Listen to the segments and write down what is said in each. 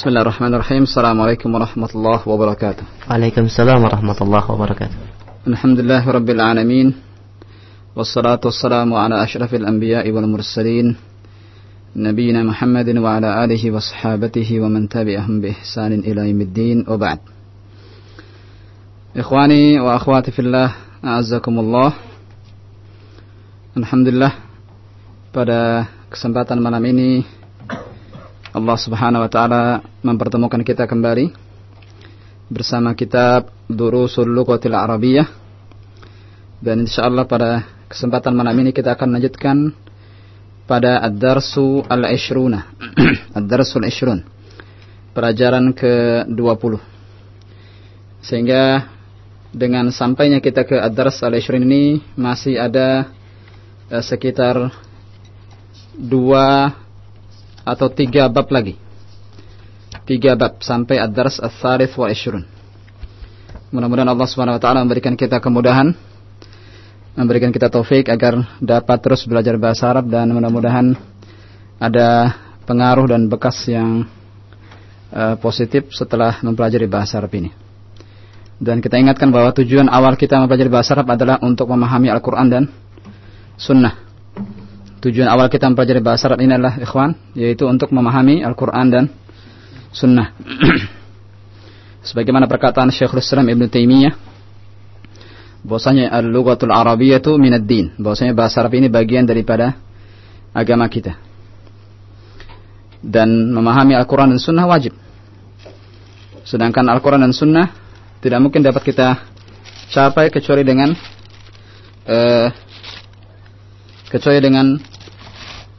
بسم الله الرحمن الرحيم السلام عليكم ورحمة الله وبركاته عليكم السلام ورحمة الله وبركاته الحمد لله رب العالمين والصلاة والسلام على أشرف الأنبياء والمرسلين نبينا محمد وعلى آله وصحابته ومن تبعهم بإحسان إلى يوم الدين وبعد إخواني وأخواتي في الله أعزكم الله Alhamdulillah pada kesempatan malam ini Allah Subhanahu wa taala mempertemukan kita kembali bersama kitab Durusul Lughatil Arabiyyah dan insyaallah pada kesempatan malam ini kita akan lanjutkan pada Ad-Darsu Al-Ishruna. Ad-Darsul Ishrun pelajaran ke-20 sehingga dengan sampainya kita ke Ad-Dars Al-Ishrun ini masih ada eh, sekitar dua atau tiga bab lagi. Tiga bab sampai ad-dars ats-tsalits wa ishrun. Mudah-mudahan Allah Subhanahu wa taala memberikan kita kemudahan, memberikan kita taufik agar dapat terus belajar bahasa Arab dan mudah-mudahan ada pengaruh dan bekas yang uh, positif setelah mempelajari bahasa Arab ini. Dan kita ingatkan bahwa tujuan awal kita mempelajari bahasa Arab adalah untuk memahami Al-Quran dan Sunnah. Tujuan awal kita mempelajari bahasa Arab ini adalah ikhwan, yaitu untuk memahami Al-Quran dan Sunnah. Sebagaimana perkataan Syekhul Islam Ibn Taimiyah, bahwasanya al-lughatul arabiyyatu minad din, bahwasanya bahasa Arab ini bagian daripada agama kita. Dan memahami Al-Quran dan Sunnah wajib. Sedangkan Al-Quran dan Sunnah tidak mungkin dapat kita capai kecuali dengan uh, kecuali dengan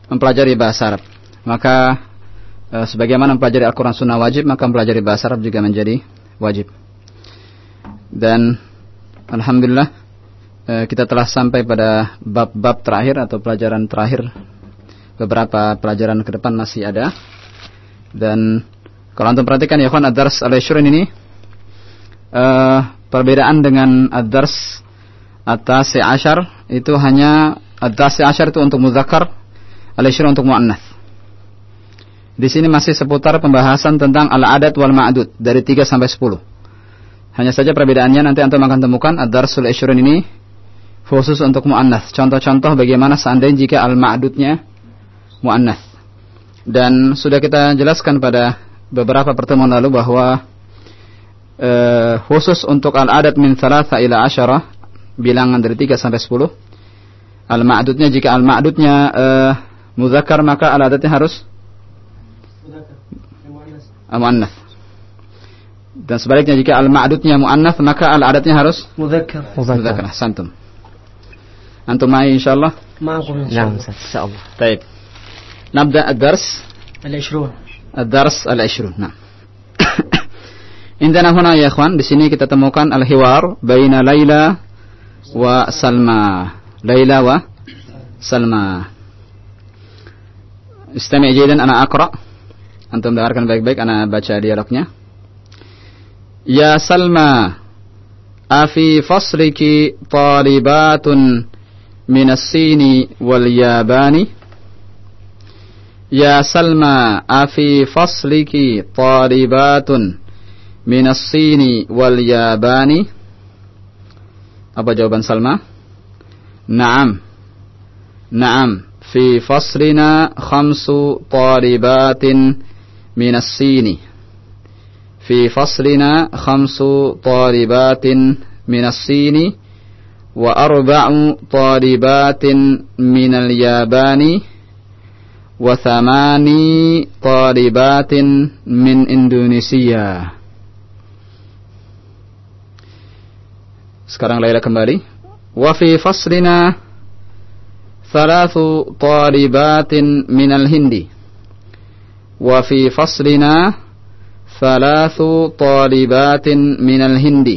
mempelajari bahasa Arab. Maka e, sebagaimana mempelajari Al-Quran Sunnah wajib, maka mempelajari bahasa Arab juga menjadi wajib. Dan Alhamdulillah e, kita telah sampai pada bab-bab terakhir atau pelajaran terakhir. Beberapa pelajaran ke depan masih ada. Dan kalau antum perhatikan ya kawan Ad-Dars al ini e, perbedaan dengan Ad-Dars atas Ashar itu hanya Ad-Dasi Ashar itu untuk muzakkar Al-Ishir untuk mu'annath. Di sini masih seputar pembahasan tentang al-adat wal ma'dud dari 3 sampai 10. Hanya saja perbedaannya nanti antum akan temukan ad-darsul ishrun ini khusus untuk mu'annath. Contoh-contoh bagaimana seandainya jika al-ma'dudnya mu'annath. Dan sudah kita jelaskan pada beberapa pertemuan lalu bahwa uh, khusus untuk al-adat min thalatha ila asyara bilangan dari 3 sampai 10 al-ma'dudnya jika al-ma'dudnya uh, muzakkar maka al-adatnya harus muannas. Dan sebaliknya jika al-ma'dudnya muannas maka al-adatnya harus muzakkar. Muzakkar. Santum. Antum mai insyaallah? Ma'akum insyaallah. Insyaallah. Baik. Nabda ad-dars al-20. ad-dars al-20. Nah. Indana huna ya ikhwan, di sini kita temukan al-hiwar baina Laila wa Salma. Laila wa Salma. Istami' jidan ana aqra. Antum dengarkan baik-baik ana baca dialognya. Ya Salma, afi fasliki talibatun min as-sini wal yabani? Ya Salma, afi fasliki talibatun min as-sini wal yabani? Apa jawaban Salma? Naam. Naam. في فصلنا خمس طالبات من الصين في فصلنا خمس طالبات من الصين وأربع طالبات من اليابان وثماني طالبات من إندونيسيا Sekarang Laila kembali. Wa fi faslina ثلاث طالبات من الهند وفي فصلنا ثلاث طالبات من الهند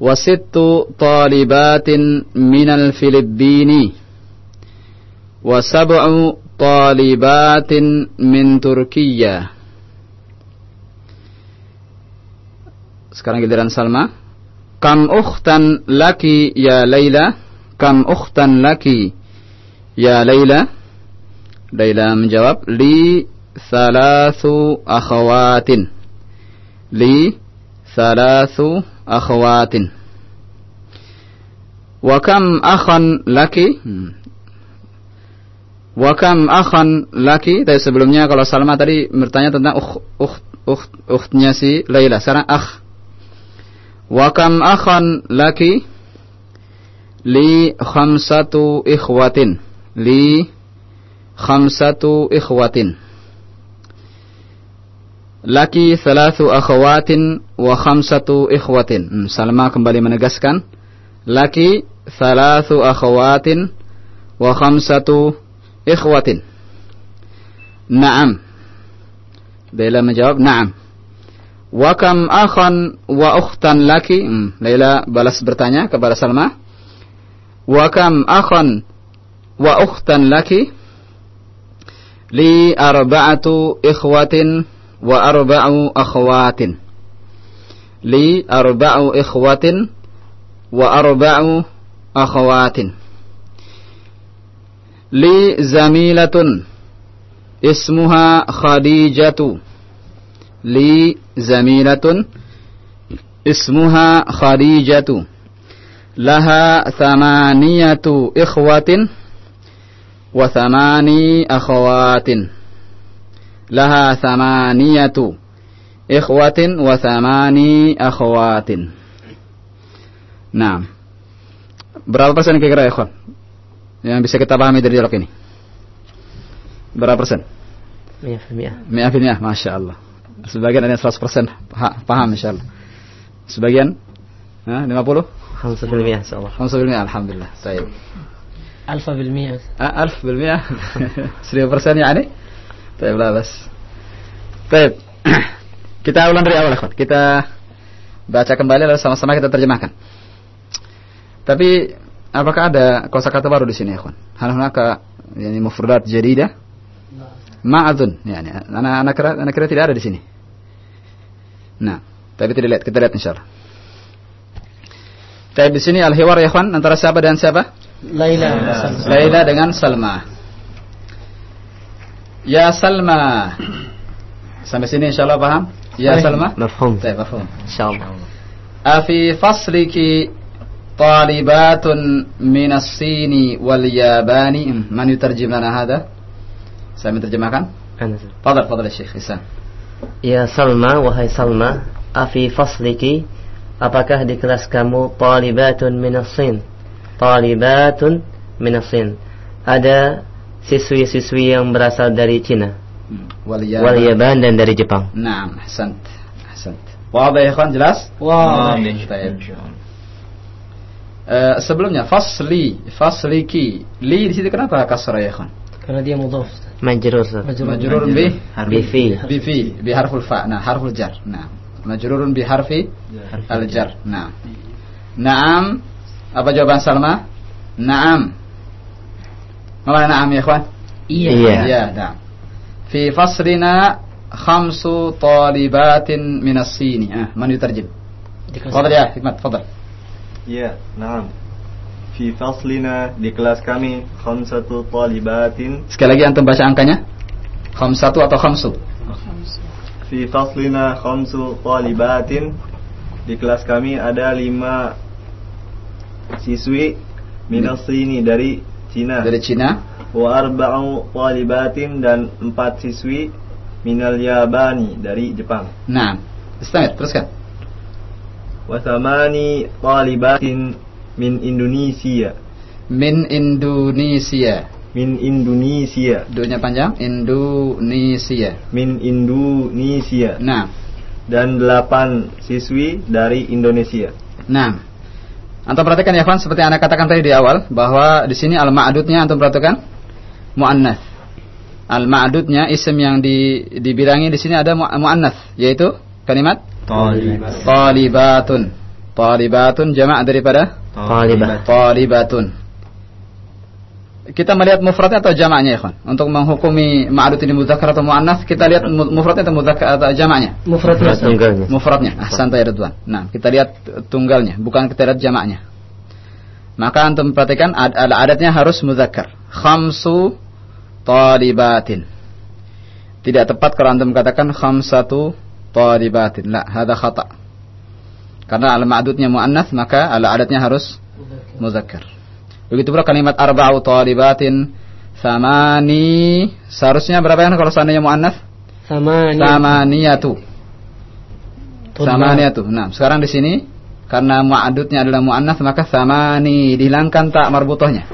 وست طالبات من الفلبين وسبع طالبات من تركيا Sekarang giliran Salma. Kam ukhtan laki ya Laila? Kam ukhtan laki ya Laila? Laila menjawab, Li thalathu akhawatin. Li thalathu akhawatin. Wa kam akhan laki? Hmm. Wa kam akhan laki? Tadi sebelumnya kalau Salma tadi bertanya tentang ukh ukh ukh ukhtnya si Laila. Sekarang akh. Wa kam akhan laki? Li khamsatu ikhwatin. Li khamsatu ikhwatin. Laki thalathu akhawatin wa khamsatu ikhwatin. Hmm, Salma kembali menegaskan. Laki thalathu akhawatin wa khamsatu ikhwatin. Naam. Laila menjawab, "Naam." Wa kam akhan wa ukhtan laki? Hmm, Laila balas bertanya kepada Salma. Wa kam akhan wa ukhtan laki? Li arba'atu ikhwatin wa arba'u akhwatin. Li arba'u ikhwatin wa arba'u akhwatin. Li zamilatun ismuha Khadijatu. Li Khadijatu. Laha thamaniyatu ikhwatin wa thamani akhawatin. Laha thamaniyatu ikhwatin wa thamani akhawatin. Nah, berapa persen kira-kira ya? Yang bisa kita pahami dari dialog ini? Berapa persen? Mia mia. Mia Masya Allah. Sebagian ada yang 100 persen paham insya Allah. Sebagian? Hah, 50? خمسة في المئة إن شاء الله 5 بالمئة Alhamdulillah. Baik. ألف بالمئة آه، ألف بالمئة seribu persen يعني طيب لا بس طيب kita ulang dari awal ikhwan kita baca kembali lalu sama-sama kita terjemahkan tapi apakah ada kosakata baru di sini ikhwan hal hunaka yani mufradat jadida ma adun yani ana ana kira ana kira tidak ada di sini nah tapi tidak lihat kita lihat insyaallah Tapi di sini al-hiwar ya ikhwan antara siapa dan siapa? ليلى Laila dengan Salma. Ya Salma. Sampai sini insyaallah paham? Ya Baik. Salma? مفهوم Baik, mafhum. إن شاء الله أفي فصلك طالبات من الصين واليابان من يترجم لنا هذا؟ saya menerjemahkan. Fadal, fadal ya Syekh Ihsan. Ya Salma, wahai Salma, afi fasliki apakah di kelas kamu talibatun minasin? Talibatun minasin. Ada siswi-siswi yang berasal dari Cina. Hmm, wal Yaban dan dari Jepang. Naam, ahsant. Ahsant. Wadah ya kan jelas? Wadah. Baik. Uh, sebelumnya fasli, fasliki. Li di situ kenapa kasra ya kan? karena dia mudhaf majrur majrur bi bi fi bi fi bi harful fa nah harful jar nah majrurun bi harfi al jar nah Naam. Apa jawaban Salma? Naam. Mana naam ya, kawan? Iya. Iya, iya naam. Fi fasrina khamsu talibatin minas sini. Ah, man yutarjim? Fadal ya, Hikmat, fadal. Iya, naam. Fi faslina di kelas kami khamsatu talibatin. sekali lagi antum baca angkanya khamsatu atau khamsu Fi faslina khamsu talibatin. Di kelas kami ada lima siswi minas sini dari Cina. dari Cina Wa arba'u talibatin dan empat siswi minal Yabani dari Jepang. nah istamir teruskan Wa thamani talibatin min Indonesia. min Indonesia Min Indonesia. dunya panjang Indonesia Min Indonesia. nah dan delapan siswi dari Indonesia. Nah, antum perhatikan ya, Fan, seperti yang anda katakan tadi di awal bahwa di sini al ma'dudnya antum perhatikan muannats. Al ma'dudnya isim yang di, dibilangi di sini ada mu- muannats, yaitu kalimat talibatun. Talibatun jamak daripada Talibah. talibatun. Kita melihat mufradnya atau jamaknya ya, Fan? Untuk menghukumi ma'dud ini muzakkar atau muannats, kita lihat mu- mufradnya atau muzakkar atau jamaknya. Mufrad tunggalnya. Mufradnya. Ahsan ya Ridwan. Nah, kita lihat tunggalnya, bukan kita lihat jamaknya. Maka antum perhatikan ad adatnya harus muzakkar. Khamsu talibatin. Tidak tepat kalau antum katakan khamsatu talibatin. La, hada khata. Karena al-ma'dudnya mu'annath maka al-adatnya harus muzakkar. Begitu pula kalimat arba'u talibatin samani seharusnya berapa yang kalau seandainya mu'annath? Samani. Samaniyatu. Samaniyatu. Nah, sekarang di sini karena ma'dudnya adalah mu'annath maka samani dihilangkan tak marbutohnya.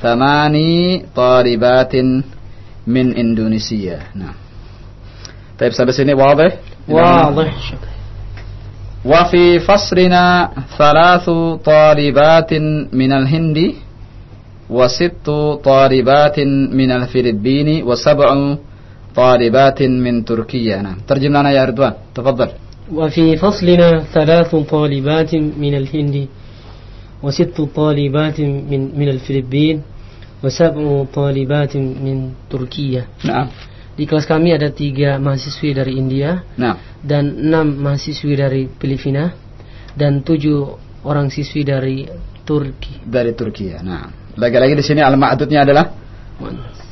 Samani talibatin min Indonesia. Nah. Tapi sampai sini wadah? Wadah. وفي فصلنا ثلاث طالبات من الهند وست طالبات من الفلبين وسبع طالبات من تركيا. نعم. ترجم لنا يا رضوان. تفضل. وفي فصلنا ثلاث طالبات من الهند وست طالبات من من الفلبين وسبع طالبات من تركيا. نعم. Di kelas kami ada tiga mahasiswi dari India نعم dan enam mahasiswi dari Filipina dan tujuh orang siswi dari Turki. dari Turkiya nah lagi-lagi di sini al-ma'dudnya adalah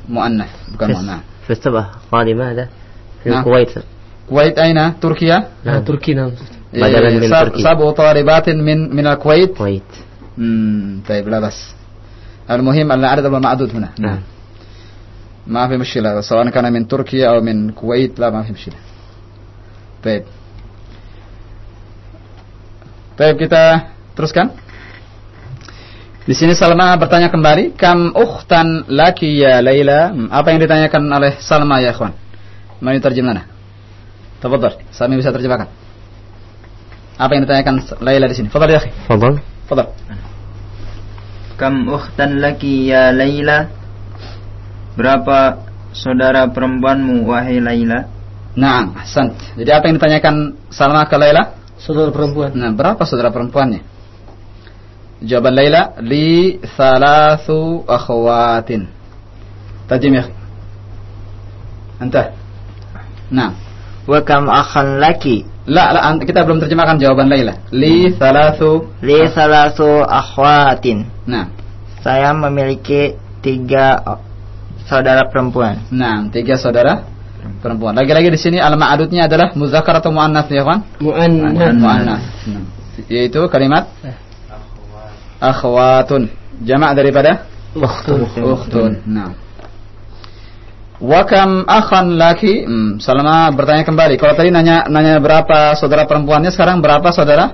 muannas bukan muannas في السبعة طالبة هذا في نعم. الكويت Kuwait aina Turkiya Nah, Turki nam. إيه، بدلا من سب- تركيا. سبع طالبات من من الكويت كويت امم طيب لا بس المهم ان العدد المعدود هنا نعم. ما في مشكلة سواء كان من تركيا أو من الكويت لا ما في مشكلة طيب طيب kita teruskan di sini Salma bertanya kembali kam ukhtan laki ya Laila Hmm, apa yang ditanyakan oleh Salma ya ikhwan Mari terjemahnya Tafadhal Sami bisa terjemahkan apa yang ditanyakan Laila di sini Tafadhal ya akhi تفضل Tafadhal Kam ukhtan laki ya Laila? Berapa saudara perempuanmu wahai Laila? Nah, ahsan. Jadi apa yang ditanyakan Salma ke Laila? Saudara perempuan. Nah, berapa saudara perempuannya? Jawaban Laila, li thalathu akhwatin. Tajim ya. Anta. Nah. Wa kam akhan laki La, la, kita belum terjemahkan jawaban Laila. Li thalathu. li salasu akhwatin. Nah. Saya memiliki tiga saudara perempuan. Nah, tiga saudara perempuan. Lagi-lagi di sini al-ma'adudnya adalah muzakkar atau muannats ya, kawan? Mu'annas. Muannats. Nah, Yaitu kalimat akhwatun. Jamak daripada Ukhtun. ukhtun. Nah. Wa kam akhan laki? Hmm, Salma bertanya kembali. Kalau tadi nanya nanya berapa saudara perempuannya, sekarang berapa saudara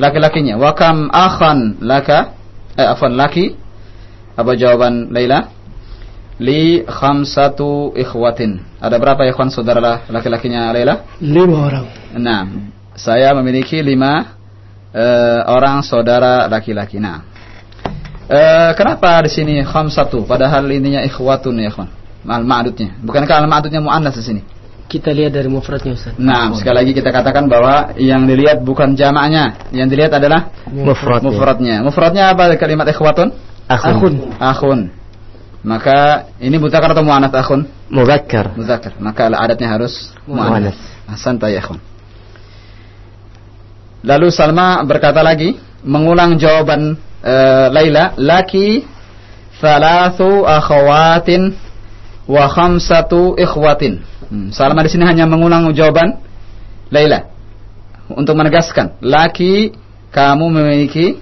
laki-lakinya? Wa kam akhan laka? Eh, afwan laki? Apa jawaban Laila? Li khamsatu ikhwatin. Ada berapa ikhwan saudara laki-lakinya Laila? Lima orang. Nah, saya memiliki lima eh, orang saudara laki-laki. Nah, eh, kenapa di sini khamsatu? Padahal ininya ikhwatun ya, kawan. Al ma'dudnya. Bukankah al ma'dudnya muannas di sini? Kita lihat dari mufradnya Ustaz. Nah, sekali lagi kita katakan bahwa yang dilihat bukan jamaknya, yang dilihat adalah Mufradnya. mufradnya. Mufradnya apa kalimat ikhwatun? Akhun. Akhun. Maka ini mutakar atau muannas akhun? Muzakkar. Muzakkar. Maka adatnya harus muannas. Ahsan ya ikhwan. Lalu Salma berkata lagi mengulang jawaban eh, Laila, laki thalathu akhawatin wa khamsatu ikhwatin. Hmm, Salma di sini hanya mengulang jawaban Laila untuk menegaskan, laki kamu memiliki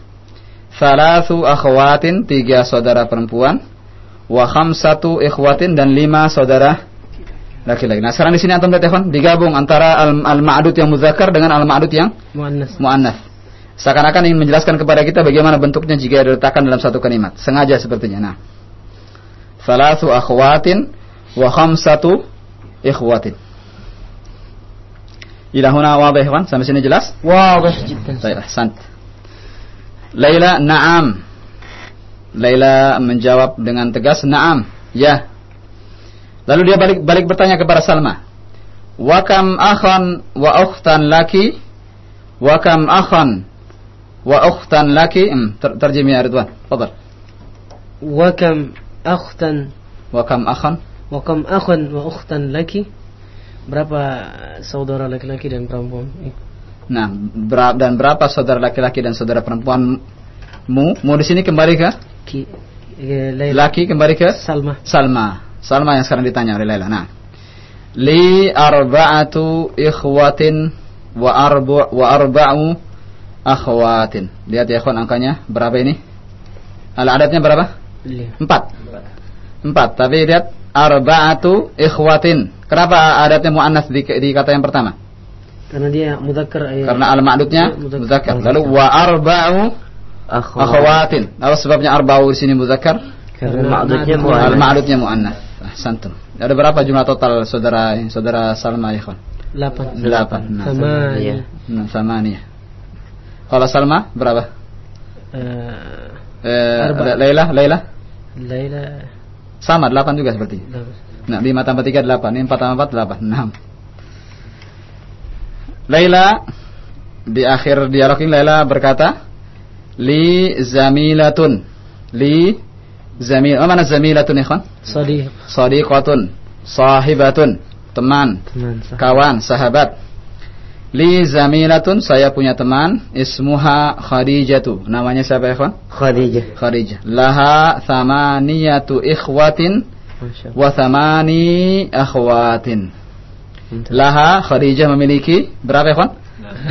thalathu akhawatin, tiga saudara perempuan, wa khamsatu ikhwatin dan lima saudara laki-laki. Nah, sekarang di sini antum lihat ikhwan, digabung antara al-ma'dud al yang muzakkar dengan al-ma'dud yang muannas. Muannas. Seakan-akan ingin menjelaskan kepada kita bagaimana bentuknya jika diletakkan dalam satu kalimat. Sengaja sepertinya. Nah. satu akhwatin wa khamsatu ikhwatin. Ila huna wadih, Sampai sini jelas? Wadih jiddan. Baik. Laila na'am. Laila menjawab dengan tegas, "Na'am, ya." Lalu dia balik balik bertanya kepada Salma, "Wa kam akhan wa ukhtan laki? Wa kam akhan wa ukhtan laki?" Hmm, ter terjemah ya Ridwan. Fadal. Wa kam akhtan wa kam akhan? Wa kam akhan wa ukhtan laki? Berapa saudara laki-laki dan perempuan? Nah, berapa dan berapa saudara laki-laki dan saudara perempuanmu? Mau di sini kembali ke Ki, eh, Laila laki kembali ke Salma Salma. Salma yang sekarang ditanya oleh Laila. Nah, li arba'atu ikhwatin wa arbu wa arba'u akhwatin. Lihat ya ikhwan angkanya berapa ini? Al adatnya berapa? Empat. Empat. Tapi lihat arba'atu ikhwatin. Kenapa adatnya muannas di, di kata yang pertama? Karena dia mudzakkar eh, Karena al ma'dudnya muzakkar. Lalu wa arba'u akhawatin. Apa sebabnya arba'u di sini muzakkar? Karena ma'dudnya ma'dud- Al ma'dudnya muannas. Ahsantum. Ada berapa jumlah total saudara saudara Salma ya ikhwan? Delapan. Delapan. Nah, Sama Iya. Nah, samania. Kalau Salma berapa? eh, Eh. Laila, Laila Laila sama delapan juga seperti. delapan. Nah, lima tambah tiga delapan. Ini empat tambah empat delapan. Enam. Laila di akhir dialog ini Laila berkata, li zamilatun, li zamil. Apa mana zamilatun kawan? Sadiq Sadiqatun, sahibatun, teman, teman kawan, sahabat. Li zamilatun, saya punya teman, ismuha Khadijatu. Namanya siapa kawan? Khadijah. Khadijah. Laha thamaniyatu ikhwatin wa thamani akhwatin. Laha Khadijah memiliki berapa ya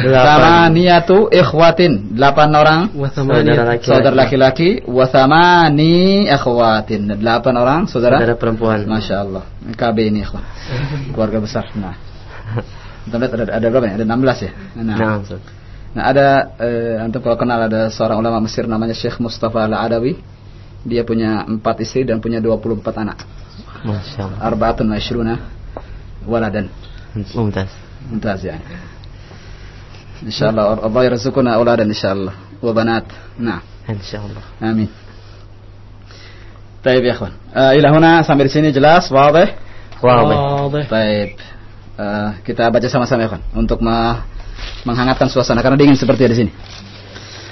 Thamaniyatu ikhwatin. Delapan orang Wa Saudara laki-laki. saudara laki-laki wa thamani akhwatin. Delapan orang saudara Saudara perempuan. Masya Allah. KB ini ikhwan. Keluarga besar. Nah. Kita lihat ada, ada berapa ya? Ada 16 ya? Nah. Nah. Nah ada eh, antum kalau kenal ada seorang ulama Mesir namanya Syekh Mustafa Al-Adawi. Dia punya empat istri dan punya 24 anak. Masya Allah. Arba'atun wa ishruna waladan. Mumtaz. Mumtaz ya. Insyaallah Allah yarzuquna auladan insyaallah wa banat. Nah, Insya Allah. amin. Baik ya ikhwan. Eh, ila huna sampai di sini jelas? Wow. Wadih. Baik. Eh, kita baca sama-sama ya kawan untuk me- menghangatkan suasana karena dingin seperti di sini.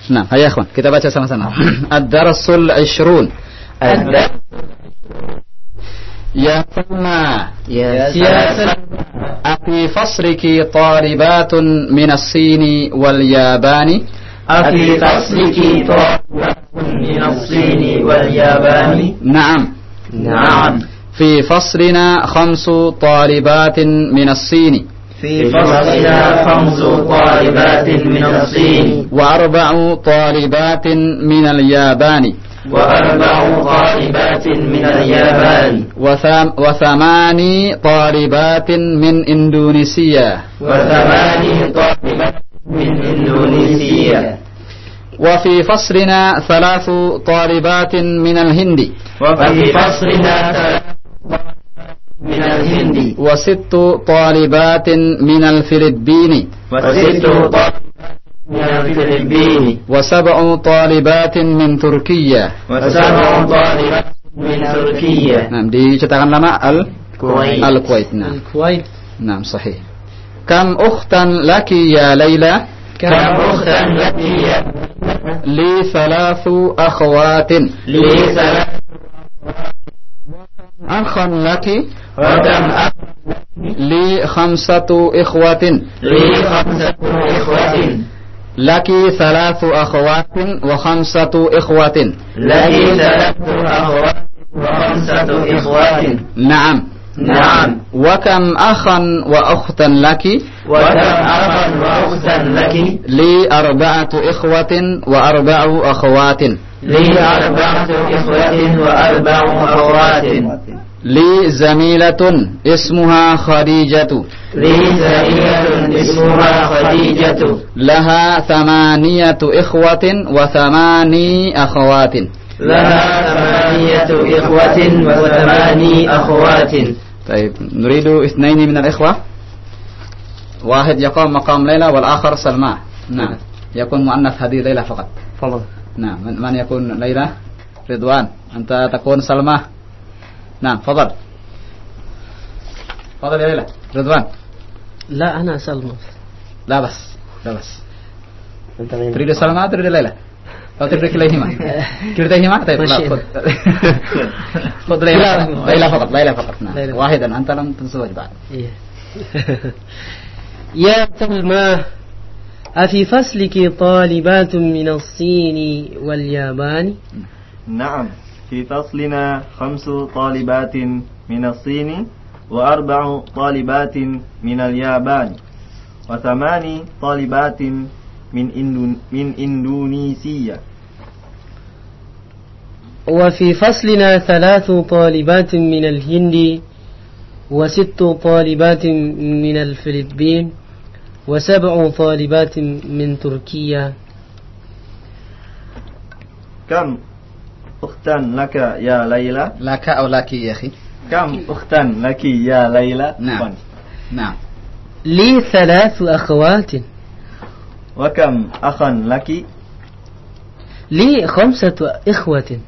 Nah, ayo ya kawan, kita baca sama-sama. Ad-darsul 20. Ad- Salma, Ya, يا سلمى. أفي فصلك طالبات من الصين واليابان؟ أفي فصلك طالبات من الصين واليابان؟ نعم. نعم. في فصلنا خمس طالبات من الصين. في فصلنا خمس طالبات من الصين. وأربع طالبات من اليابان. وأربع طالبات من اليابان. وثام وثماني طالبات من إندونيسيا. وثماني طالبات من إندونيسيا. وفي فصلنا ثلاث طالبات من الهند. وفي فصلنا ثلاث من الهند. وست طالبات من الفلبين. وست طالبات وسبع طالبات من تركيا. وسبع طالبات من تركيا. نعم دي cetakan lama al كويت الكويت نعم. Al-Kuwait. نعم صحيح. كم أختا لك يا ليلى؟ كم أختا لك يا لي ثلاث أخوات. لي ثلاث أخا لك. وكم أخ لي خمسة إخوة لي خمسة إخوة لك ثلاث أخوات وخمسة إخوة. لي ثلاث أخوات وخمسة إخوات. نعم. نعم. وكم أخا وأختا لك؟ وكم أخا وأختا لك؟ لي أربعة إخوة وأربع أخوات. لي أربعة إخوة وأربع أخوات. لي زميلة اسمها خديجة. لي زميلة اسمها خديجة. لها ثمانية إخوة وثماني أخوات. لها ثمانية إخوة وثماني أخوات. طيب نريد اثنين من الإخوة. واحد يقوم مقام ليلى والآخر سلمى. نعم يكون مؤنث هذه ليلى فقط. Fadal. نعم من, من يكون ليلى؟ رضوان أنت تكون سلمى. نعم فضل فضل يا ليلى. رضوان. لا أنا سلمى. لا بس لا بس. تريد سلمى تريد ليلى. أو تريد كليهما كلتيهما طيب لا. خذ خذ ليلى. لا. ليلى فقط ليلى فقط. نعم. واحدا أنت لم تتزوج بعد. إيه. يا سلمى أفي فصلك طالبات من الصين واليابان؟ نعم. في فصلنا خمس طالبات من الصين وأربع طالبات من اليابان وثمان طالبات من إندون من إندونيسيا. وفي فصلنا ثلاث طالبات من الهند وست طالبات من الفلبين وسبع طالبات من تركيا. كم أختا لك يا ليلى. لك أو لك يا أخي. كم أختا لك يا ليلى؟ نعم. نعم. لي ثلاث أخوات. وكم أخا لك؟ لي خمسة إخوة.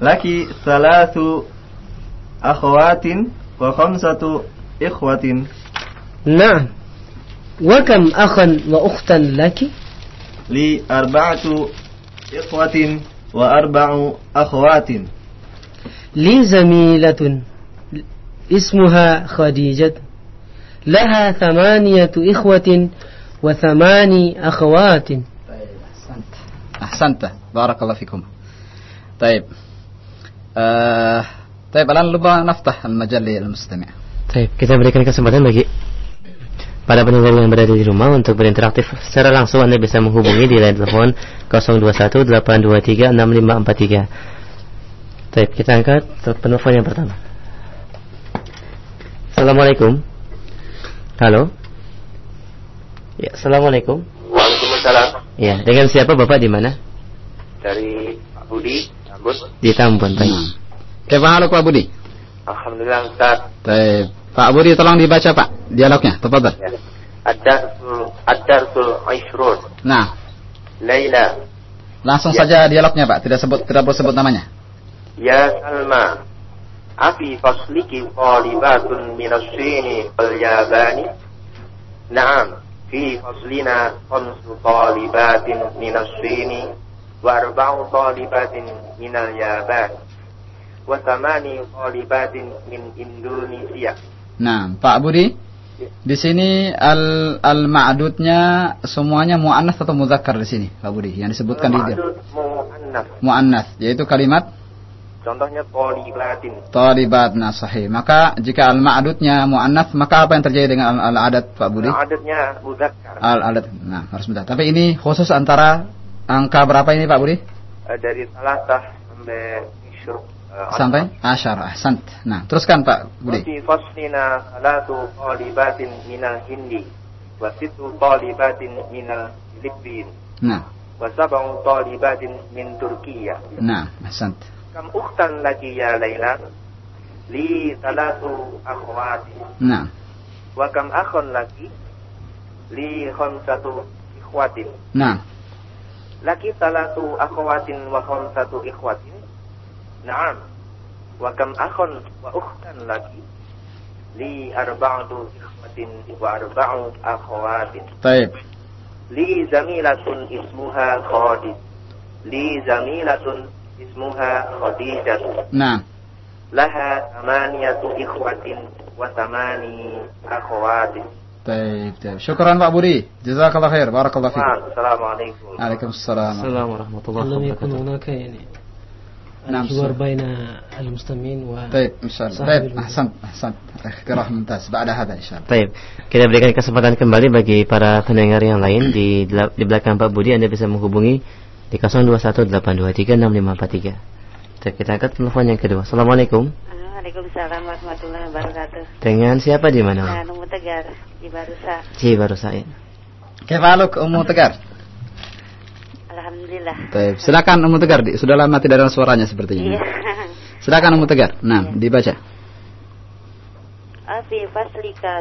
لك ثلاث أخوات وخمسة إخوة. نعم. وكم أخا وأختا لك؟ لي أربعة إخوة. وأربع أخوات. لي زميلة اسمها خديجة. لها ثمانية إخوة وثماني أخوات. أحسنت. أحسنت. بارك الله فيكم. طيب. آه طيب الآن لبا نفتح المجال للمستمع. Baik, kita berikan kesempatan bagi para pendengar yang berada di rumah untuk berinteraktif secara langsung Anda bisa menghubungi di line telepon 021 823 6543. Baik, kita angkat penelpon yang pertama. Assalamualaikum. Halo. Ya, Assalamualaikum. Waalaikumsalam. Ya, dengan siapa Bapak di mana? Dari Pak Budi, Ambon. Di Tambun, baik. Kaifa haluk Pak Budi? Alhamdulillah Ustaz. Baik. Pak Budi tolong dibaca Pak dialognya, tafadhal. Ya. Ad-darsul Ad-darsul Ishrun. Nah, Laila. langsung Ya. saja dialognya Pak, tidak sebut tidak perlu sebut namanya. Ya Salma. Afi fasliki talibatun minasini wal yabani. Naam. Fi faslina khamsu talibatin minasini wa arba'u talibatin minal yabani. Wa thamani talibatin min Indonesia. Nah, Pak Budi, di sini al al ma'dudnya semuanya muannas atau muzakkar di sini, Pak Budi, yang disebutkan di dia. Ma'dud mu'annas. Muannas, yaitu kalimat Contohnya talibatin. talibat nah sahih. Maka jika al ma'dudnya muannas, maka apa yang terjadi dengan al, al adat Pak Budi? Adadnya muzakkar. Al adat. Nah, harus betul. Tapi ini khusus antara angka berapa ini Pak Budi? Eh, dari salatah sampai isyur. Eh, Sampai asyar. Ahsant. Nah, teruskan Pak Budi. Fi faslina salatu talibatin minal hindi. Wa situ talibatin minal Filipin. Nah, Wa sab'u talibatin min Turkiya. nah, ahsant. Kam ukhtan laki ya Laila? Li salatu akhwati. Nah, Wa kam akhun laki? Li khamsatu ikhwatin. nah, Laki salatu akhwatin wa khamsatu ikhwatin. نعم. وكم أخ وأختا لك؟ لي أربعة إخوة وأربع أخوات. طيب. لي زميلة اسمها خالد لي زميلة اسمها خديجة. نعم. لها ثمانية إخوة وثماني أخوات. طيب طيب. شكرا أبو Budi جزاك الله خير. بارك الله فيك. نعم، السلام عليكم. عليكم السلام. ورحمة الله وبركاته. لم يكن هناك يعني نعم، الحوار صح. بين المستمعين و طيب ان شاء الله صاحب طيب الوجود. احسنت احسنت اقتراح ممتاز بعد هذا ان شاء الله Baik, kita berikan kesempatan kembali bagi para pendengar yang lain di di belakang Pak Budi Anda bisa menghubungi di 0218236543. Baik, kita angkat telepon yang kedua. Assalamualaikum. Waalaikumsalam warahmatullahi wabarakatuh. Dengan siapa di mana? Saya Numu Tegar di Barusa. Ci baru saya. كيف حالك ام تجار Alhamdulillah. Silakan Umu Tegar. di. Sudah lama tidak ada suaranya sepertinya. Iya. Silakan Umu Tegar. Nah, iya. dibaca. Afi faslika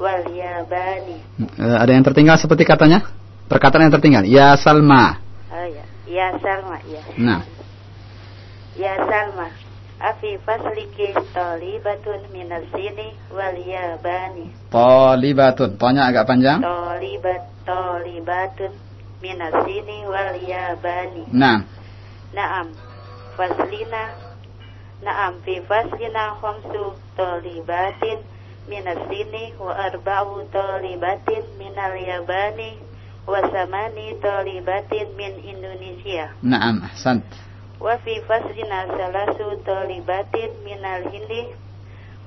wal yabani. Hmm, eh, ada yang tertinggal seperti katanya? Perkataan yang tertinggal. Ya Salma. Oh, ya. ya Salma, ya. Nah. Ya Salma. Afifas fasliki talibatun minas tonya agak panjang. Tolibatun Minasini Waliyabani nah. Naam. Faslina. Naam. Fi faslina khamsu Tolibatin Minasini wa arba'u Tolibatin Minaliyabani wa samani talibatin min Indonesia. Naam. Ahsant Wa fi faslina salasu talibatin minal Hindi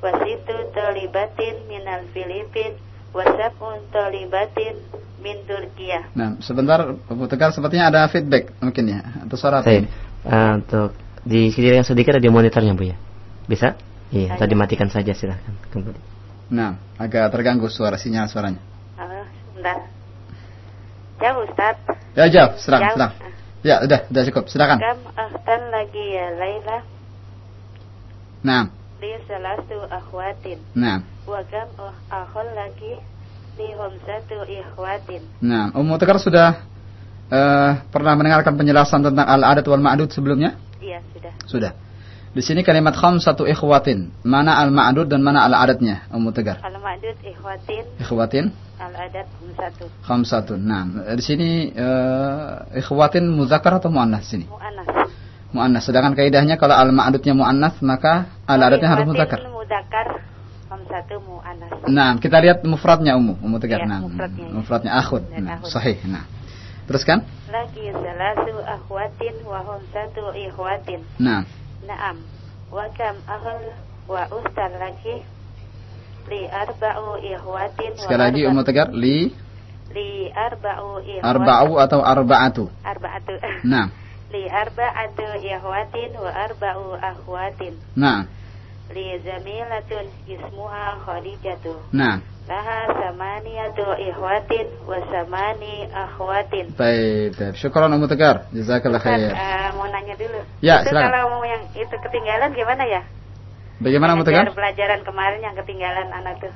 wa situ talibatin minal Filipin wa sab'un talibatin min Turkiya. Nah, sebentar Abu Tegar sepertinya ada feedback mungkin ya atau suara apa Baik. ini? Eh, untuk di sini yang sedikit ada di monitornya Bu ya. Bisa? Iya, Ada. tadi matikan saja silahkan kembali. Nah, agak terganggu suara sinyal suaranya. Oh, sebentar. Jauh Ustaz. Ya, jauh, sedang, Jauh. sedang. Ya, udah, udah cukup. Silakan. Kam ahtan lagi ya Laila Nah, li salasu akhwatin nah. wa kam oh akhon lagi li satu ikhwatin. Nah, Ummu Tegar sudah eh, pernah mendengarkan penjelasan tentang al-adat wal ma'dud sebelumnya? Iya, sudah. Sudah. Di sini kalimat satu ikhwatin. Mana al-ma'dud dan mana al-adatnya, Ummu Tegar? Al-ma'dud ikhwatin, Ikhwatin al-adat satu. khamsatun. Nah, di sini eh, ikhwatin muzakkar atau muannas sini? Mu'anas. Muannas. Sedangkan kaidahnya kalau al-ma'dudnya muannas, maka al-adatnya harus muzakkar. Mudakar satu mu'anas. Nah, kita lihat mufradnya Ummu, Ummu Tegar. Iya, nah, mufradnya. mufradnya akhun. Dan Nah, akhun. sahih. Nah. Teruskan? Lagi salasu akhwatin wa satu ikhwatin. Nah, Naam. Wa kam akhal wa ustan lagi? Li arba'u ikhwatin wa sekali lagi Ummu Tegar. Li? Li arba'u ikhwatin. Arba'u atau arba'atu. arba'atu. Nah, li arba'atu ikhwatin wa arba'u akhwatin. Nah, li zamilatun ismuha khadijatu. Nah. Laha samaniyatu ikhwatin wa samani akhwatin Baik, baik. Syukran Ummu Tegar. Jazakallah Ustaz, khair. eh, mau nanya dulu Ya, itu silakan. kalau mau yang itu ketinggalan gimana ya Bagaimana Ummu Tegar? Pelajaran kemarin yang ketinggalan anak tuh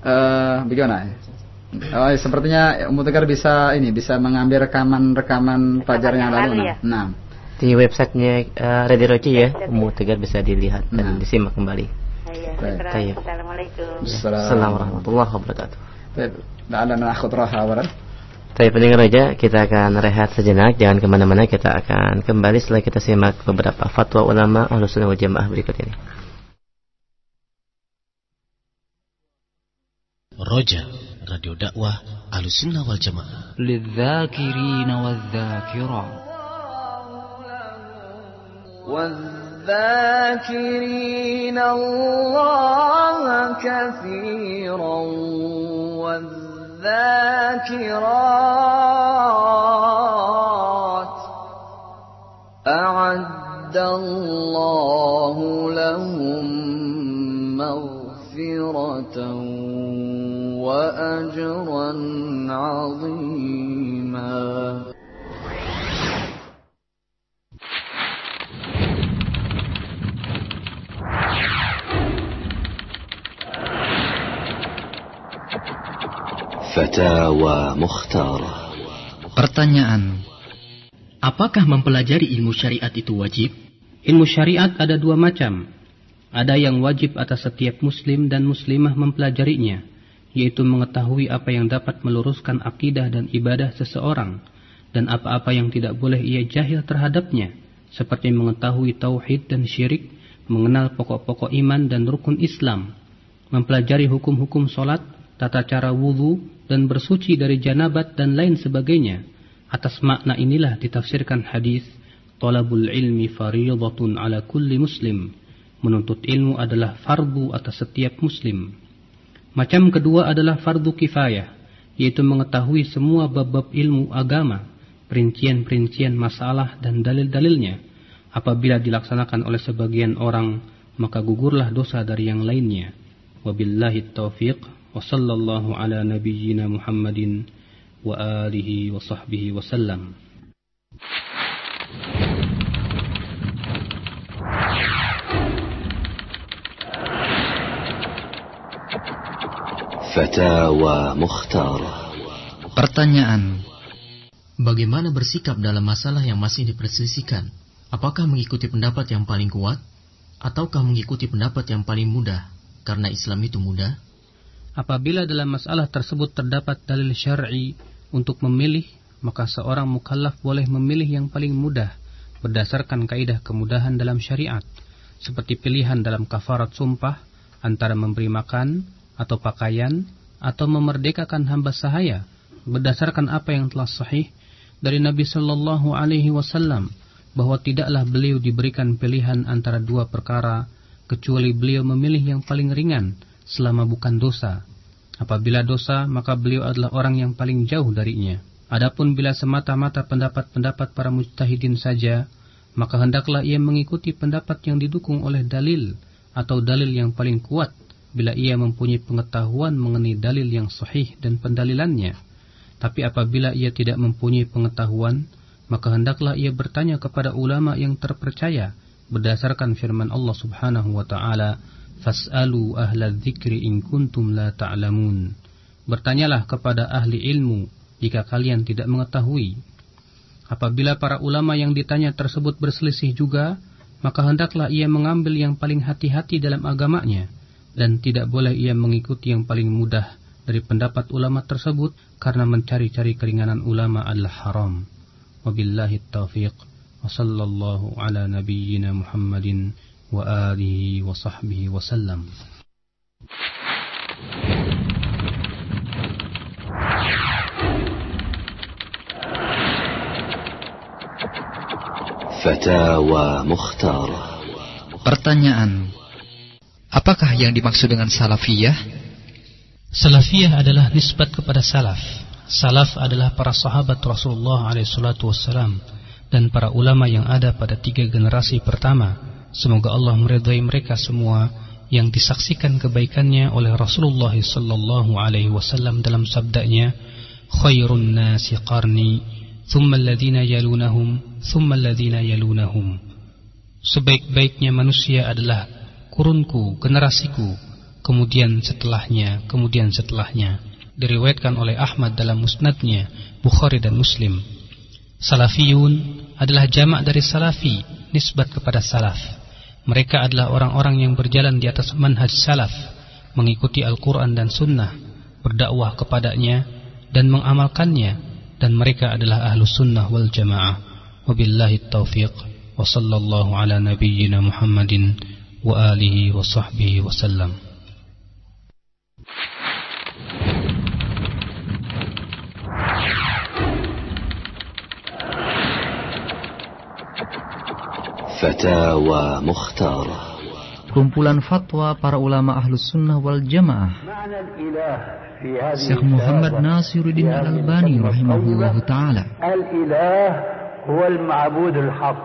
Eh, bagaimana? Oh, ya, sepertinya Ummu Tegar bisa ini bisa mengambil rekaman-rekaman pelajaran yang lalu. Nah, ya? nah. Di websitenya uh, Radio Roci ya, Ummu Tegar bisa dilihat dan Nah. disimak kembali. Iya, Baik. syukran. Tayyib. Assalamualaikum. Assalamualaikum warahmatullahi wabarakatuh. Baik, la'allana na'khudh raha awalan. Tapi pendengar raja, kita akan rehat sejenak, jangan kemana-mana, kita akan kembali setelah kita simak beberapa fatwa ulama Ahlus Sunnah wal Jamaah berikut ini. Roja, Radio Dakwah Ahlussunnah wal Jamaah. للذاكرين والذاكرات والذاكرين الله كثيرا والذاكرات أعد الله لهم مغفرة وأجرا عظيما Fatawa. Pertanyaan. Apakah mempelajari ilmu syariat itu wajib? Ilmu syariat ada dua macam. Ada yang wajib atas setiap muslim dan muslimah mempelajarinya, yaitu mengetahui apa yang dapat meluruskan akidah dan ibadah seseorang, dan apa-apa yang tidak boleh ia jahil terhadapnya, seperti mengetahui tauhid dan syirik, mengenal pokok-pokok iman dan rukun Islam, mempelajari hukum-hukum solat, tata cara wudhu, dan bersuci dari janabat dan lain sebagainya. Atas makna inilah ditafsirkan hadis Talabul ilmi fariyadatun ala kulli muslim. Menuntut ilmu adalah fardu atas setiap muslim. Macam kedua adalah fardu kifayah, yaitu mengetahui semua bab-bab ilmu agama, perincian-perincian masalah dan dalil-dalilnya. Apabila dilaksanakan oleh sebagian orang, maka gugurlah dosa dari yang lainnya. Wabillahi taufiq wa sallallahu ala nabiyyina Muhammadin wa alihi wa sahbihi wa sallam. Fatawa Mukhtarah. Pertanyaan. Bagaimana bersikap dalam masalah yang masih diperselisihkan? Apakah mengikuti pendapat yang paling kuat? Ataukah mengikuti pendapat yang paling mudah? Karena Islam itu mudah? Apabila dalam masalah tersebut terdapat dalil syar'i untuk memilih, maka seorang mukallaf boleh memilih yang paling mudah berdasarkan kaidah kemudahan dalam syariat, seperti pilihan dalam kafarat sumpah antara memberi makan atau pakaian atau memerdekakan hamba sahaya berdasarkan apa yang telah sahih dari Nabi Shallallahu Alaihi Wasallam bahwa tidaklah beliau diberikan pilihan antara dua perkara kecuali beliau memilih yang paling ringan selama bukan dosa. Apabila dosa, maka beliau adalah orang yang paling jauh darinya. Adapun bila semata-mata pendapat-pendapat para mujtahidin saja, maka hendaklah ia mengikuti pendapat yang didukung oleh dalil atau dalil yang paling kuat bila ia mempunyai pengetahuan mengenai dalil yang sahih dan pendalilannya. Tapi apabila ia tidak mempunyai pengetahuan, maka hendaklah ia bertanya kepada ulama yang terpercaya berdasarkan firman Allah Subhanahu wa taala, Fas'alu ahla dzikri in kuntum la ta'lamun. Bertanyalah kepada ahli ilmu jika kalian tidak mengetahui. Apabila para ulama yang ditanya tersebut berselisih juga, maka hendaklah ia mengambil yang paling hati-hati dalam agamanya dan tidak boleh ia mengikuti yang paling mudah dari pendapat ulama tersebut karena mencari-cari keringanan ulama adalah haram. Wabillahi taufiq. Wassallallahu ala nabiyyina Muhammadin وآله وصحبه وسلم فتاوى مختارة Pertanyaan Apakah yang dimaksud dengan salafiyah? Salafiyah adalah nisbat kepada salaf. Salaf adalah para sahabat Rasulullah alaihi wasallam dan para ulama yang ada pada tiga generasi pertama. Semoga Allah meridai mereka semua yang disaksikan kebaikannya oleh Rasulullah sallallahu alaihi wasallam dalam sabdanya, "Khairun nasi qarni, thumma alladhina yalunahum, thumma alladhina yalunahum." Sebaik-baiknya manusia adalah kurunku, generasiku, kemudian setelahnya, kemudian setelahnya. Diriwayatkan oleh Ahmad dalam musnadnya, Bukhari dan Muslim. Salafiyun adalah jamak dari salafi, nisbat kepada salaf. Mereka adalah orang-orang yang berjalan di atas manhaj salaf, mengikuti Al-Quran dan Sunnah, berdakwah kepadanya, dan mengamalkannya, dan mereka adalah ahlu sunnah wal jamaah. Wabillahi taufiq, wa sallallahu ala nabiyyina Muhammadin, wa alihi wa sahbihi wa sallam. فتاوى مختارة Kumpulan fatwa para ulama ahlus sunnah wal jamaah Syekh Muhammad Nasiruddin Al-Albani rahimahullah ta'ala Al-ilah huwa al-ma'bud al-haq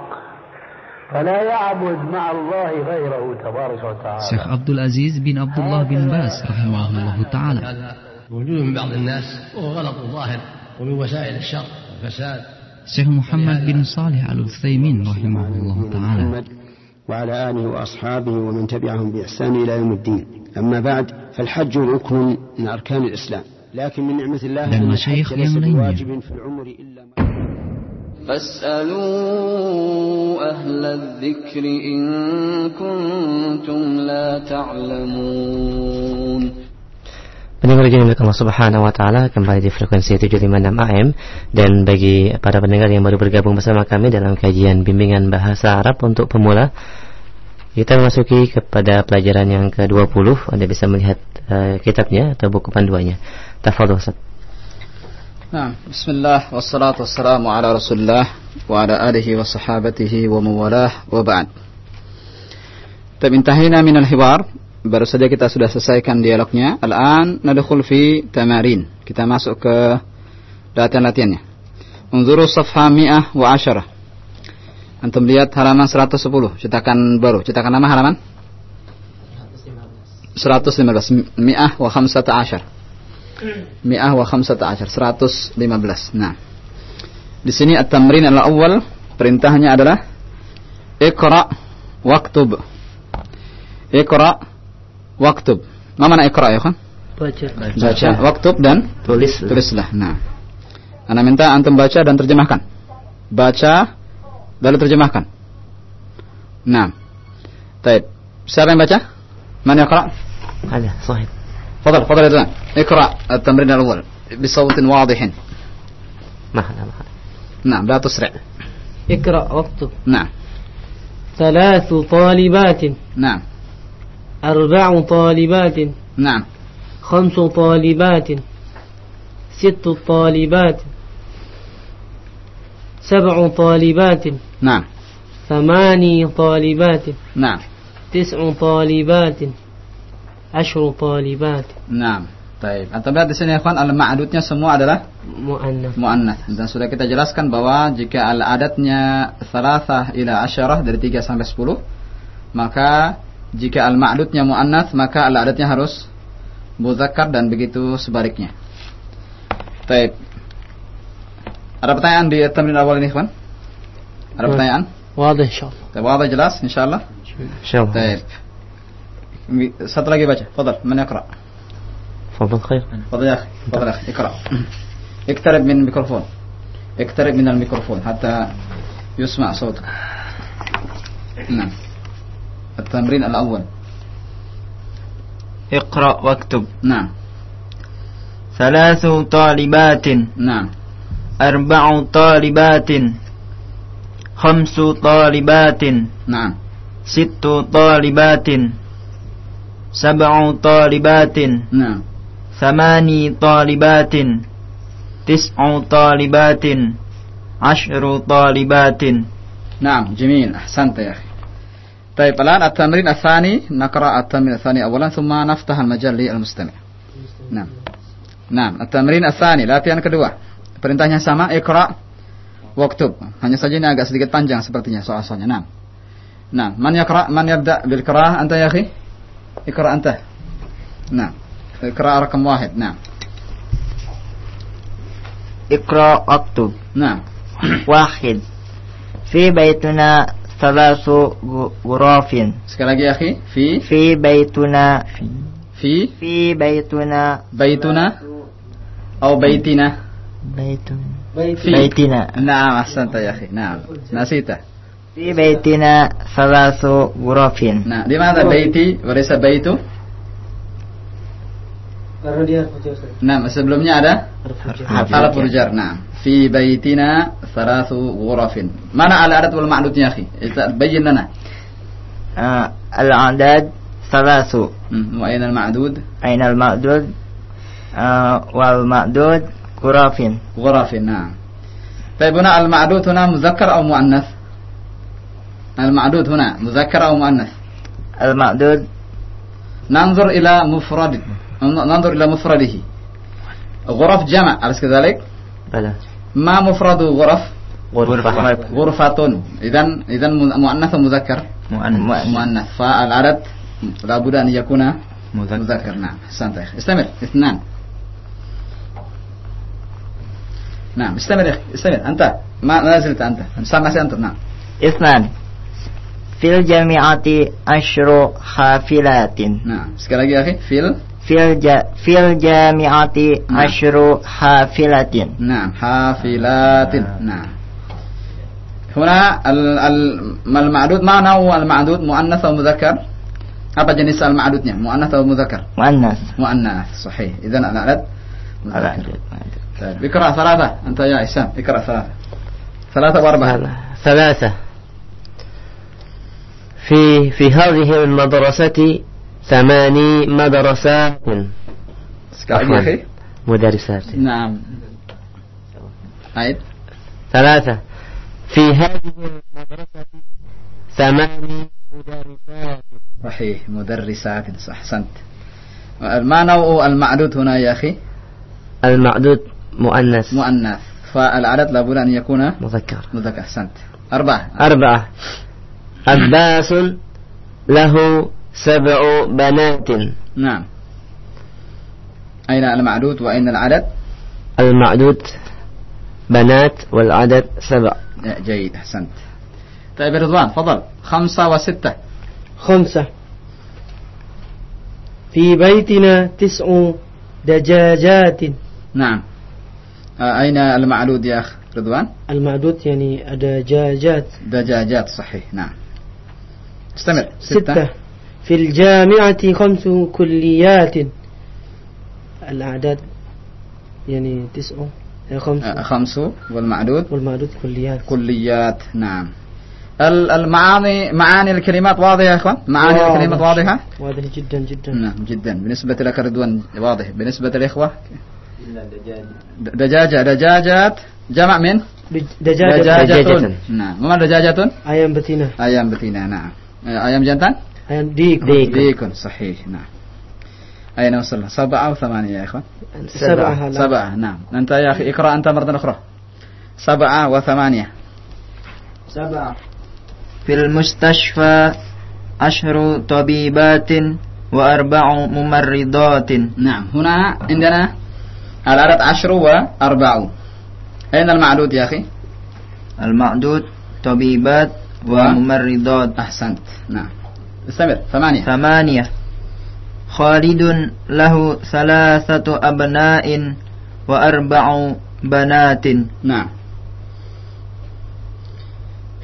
فلا يعبد مع الله غيره تبارك وتعالى Syekh Abdul Aziz bin Abdullah bin Bas rahimahullah ta'ala موجود من بعض الناس وهو غلط ظاهر ومن وسائل الشر والفساد Syekh Muhammad bin Salih Al-Utsaimin rahimahullah taala وعلى آله وأصحابه ومن تبعهم بإحسان إلى يوم الدين. أما بعد فالحج ركن من أركان الإسلام. لكن من نعمة الله أن الحج ليس بواجب في العمر إلا ما فاسألوا أهل الذكر إن كنتم لا تعلمون. Pendengar yang dimuliakan Allah Subhanahu wa taala kembali di frekuensi 756 AM dan bagi para pendengar yang baru bergabung bersama kami dalam kajian bimbingan bahasa Arab untuk pemula kita memasuki kepada pelajaran yang ke-20 Anda bisa melihat uh, kitabnya atau buku panduannya. Tafadhol. Nah, bismillah wassalatu wassalamu ala Rasulillah wa ala alihi wa sahabatihi wa mawalah wa ba'd. Tabintahina min al-hiwar baru saja kita sudah selesaikan dialognya. Al-an nadkhul fi tamarin. Kita masuk ke latihan-latihannya. Unzuru safha mi'ah wa asyarah. Antum lihat halaman 110, cetakan baru. Cetakan nama halaman? 115. Mi'ah wa khamsata asyar. Mi'ah wa khamsata asyar. 115. Nah. Di sini at-tamrin al-awwal perintahnya adalah Iqra waktub. Iqra waktub. Ma mana iqra ya kan? Baca. Baca, waktub dan tulis. Tulislah. Nah. Anda minta antum baca dan terjemahkan. Baca lalu terjemahkan. Nah. Baik. Siapa yang baca? Man yaqra? Ada, sahib. تفضل تفضل يا زلمه اقرا التمرين الاول بصوت واضح ما هذا ما هذا نعم لا تسرع اقرأ واكتب نعم ثلاث طالبات نعم أربع طالبات نعم خمس طالبات ست طالبات سبع طالبات نعم ثماني طالبات نعم تسع طالبات عشر طالبات نعم Taib. Antum lihat di sini ya kawan, al-ma'adudnya semua adalah mu'annath. Mu'annath. Dan sudah kita jelaskan bahwa jika al-adatnya thalathah ila asyarah dari 3 sampai 10, maka jika al-ma'adudnya mu'annath, maka al-adatnya harus muzakkar dan begitu sebaliknya. Taib. Ada pertanyaan di tamrin awal ini, kawan? Ada pertanyaan? Wadah insyaallah. Wadah jelas insyaallah? Insyaallah. Taib. Satu lagi baca. Fadal, man yaqra'? خير تفضل يا أخي تفضل يا أخي اقرأ اقترب من الميكروفون اقترب من الميكروفون حتى يسمع صوتك نعم التمرين الأول اقرأ واكتب نعم ثلاث طالبات نعم أربع طالبات خمس طالبات نعم ست طالبات سبع طالبات نعم ثماني طالبات تسع طالبات عشر طالبات نعم جميل أحسنت يا أخي طيب الآن التمرين الثاني نقرأ التمرين الثاني أولا ثم نفتح المجال للمستمع نعم نعم التمرين الثاني latihan kedua perintahnya sama ikra waktub hanya saja ini agak sedikit panjang sepertinya soal-soalnya nah nah man yaqra man yabda bil qiraah anta ya akhi ikra anta nah اقرأ رقم واحد نعم اقرأ اكتب نعم واحد في بيتنا Salasu ghurafin. Sekali lagi akhi, fi fi baituna fi fi baituna baituna atau baitina baitun baitina. Naam, ahsanta ya akhi. Naam. Nasita. Fi baitina Salasu ghurafin. Nah, di mana baiti? Walaysa baitu? Karena dia Nah, sebelumnya ada harf jar. Nah, في بيتنا ثلاث غرف. معنى العدد والمعدود يا أخي؟ بين لنا. آه العدد ثلاث. وأين المعدود؟ أين المعدود؟ آه والمعدود غرف. غرف نعم. طيب هنا المعدود هنا مذكر أو مؤنث؟ المعدود هنا مذكر أو مؤنث؟ المعدود؟ ننظر إلى مفرد ننظر إلى مفرده. غرف جمع أليس كذلك؟ بلى. ما مفرد غرف؟ غرفة غرفة إذا إذا مؤنث ومذكر؟ مؤنث فالعدد لابد أن يكون مذكر, مذكر. نعم أحسنت استمر اثنان نعم استمر يا أخي استمر أنت ما ما زلت أنت سامع أنت نعم اثنان في الجامعة عشر حافلات نعم sekali lagi ya أخي في ال في الج... في الجامعة عشر حافلات نعم حافلات نعم هنا ال... ال... المعدود ما نوع المعدود مؤنث أو مذكر apa jenis al-ma'dudnya muannath atau mudzakkar muannath muannath sahih idzan al-adad mudzakkar طيب اقرا ثلاثه انت يا اسام اقرا ثلاثه ثلاثه واربعه ثلاثه في في هذه المدرسة ثماني مدرسات. أخي. مدرسات. نعم. عيد ثلاثة. في هذه المدرسة ثماني مدرسات. صحيح. مدرسات. صح أحسنت. ما نوع المعدود هنا يا أخي؟ المعدود مؤنث. مؤنث. فالعدد لابد أن يكون مذكر. مذكر. أحسنت. أربعة. أربعة. عباس له سبع بنات. نعم. أين المعدود وأين العدد؟ المعدود بنات والعدد سبع. جيد أحسنت. طيب رضوان فضل خمسة وستة. خمسة. في بيتنا تسع دجاجات. نعم. أين المعدود يا أخ رضوان؟ المعدود يعني دجاجات. دجاجات صحيح نعم. استمر ستة, ستة. في الجامعة خمس كليات. الأعداد يعني تسع خمس. خمس والمعدود؟ والمعدود كليات. كليات نعم. المعاني معاني الكلمات واضحة يا إخوان؟ معاني واضح. الكلمات واضحة؟ واضح جدا جدا. نعم جدا. بالنسبة لك رضوان واضح. بالنسبة للإخوة دجاجة. دجاجات. جمع من؟ Dajajatun. Dajajatun. Nah, mana dajajatun? Ayam betina. Ayam betina. Nah. Eh, ayam jantan? Ayam dik. ديكون. صحيح نعم. أين وصلنا سبعة أو ثمانية يا إخوان سبعة. سبعة نعم. أنت يا أخي اقرأ أنت مرة أخرى. سبعة وثمانية. سبعة. في المستشفى عشر طبيبات وأربع ممرضات. نعم. هنا عندنا العدد عشر وأربع. أين المعدود يا أخي؟ المعدود طبيبات وممرضات أحسنت نعم استمر ثمانية ثمانية خالد له ثلاثة أبناء وأربع بنات نعم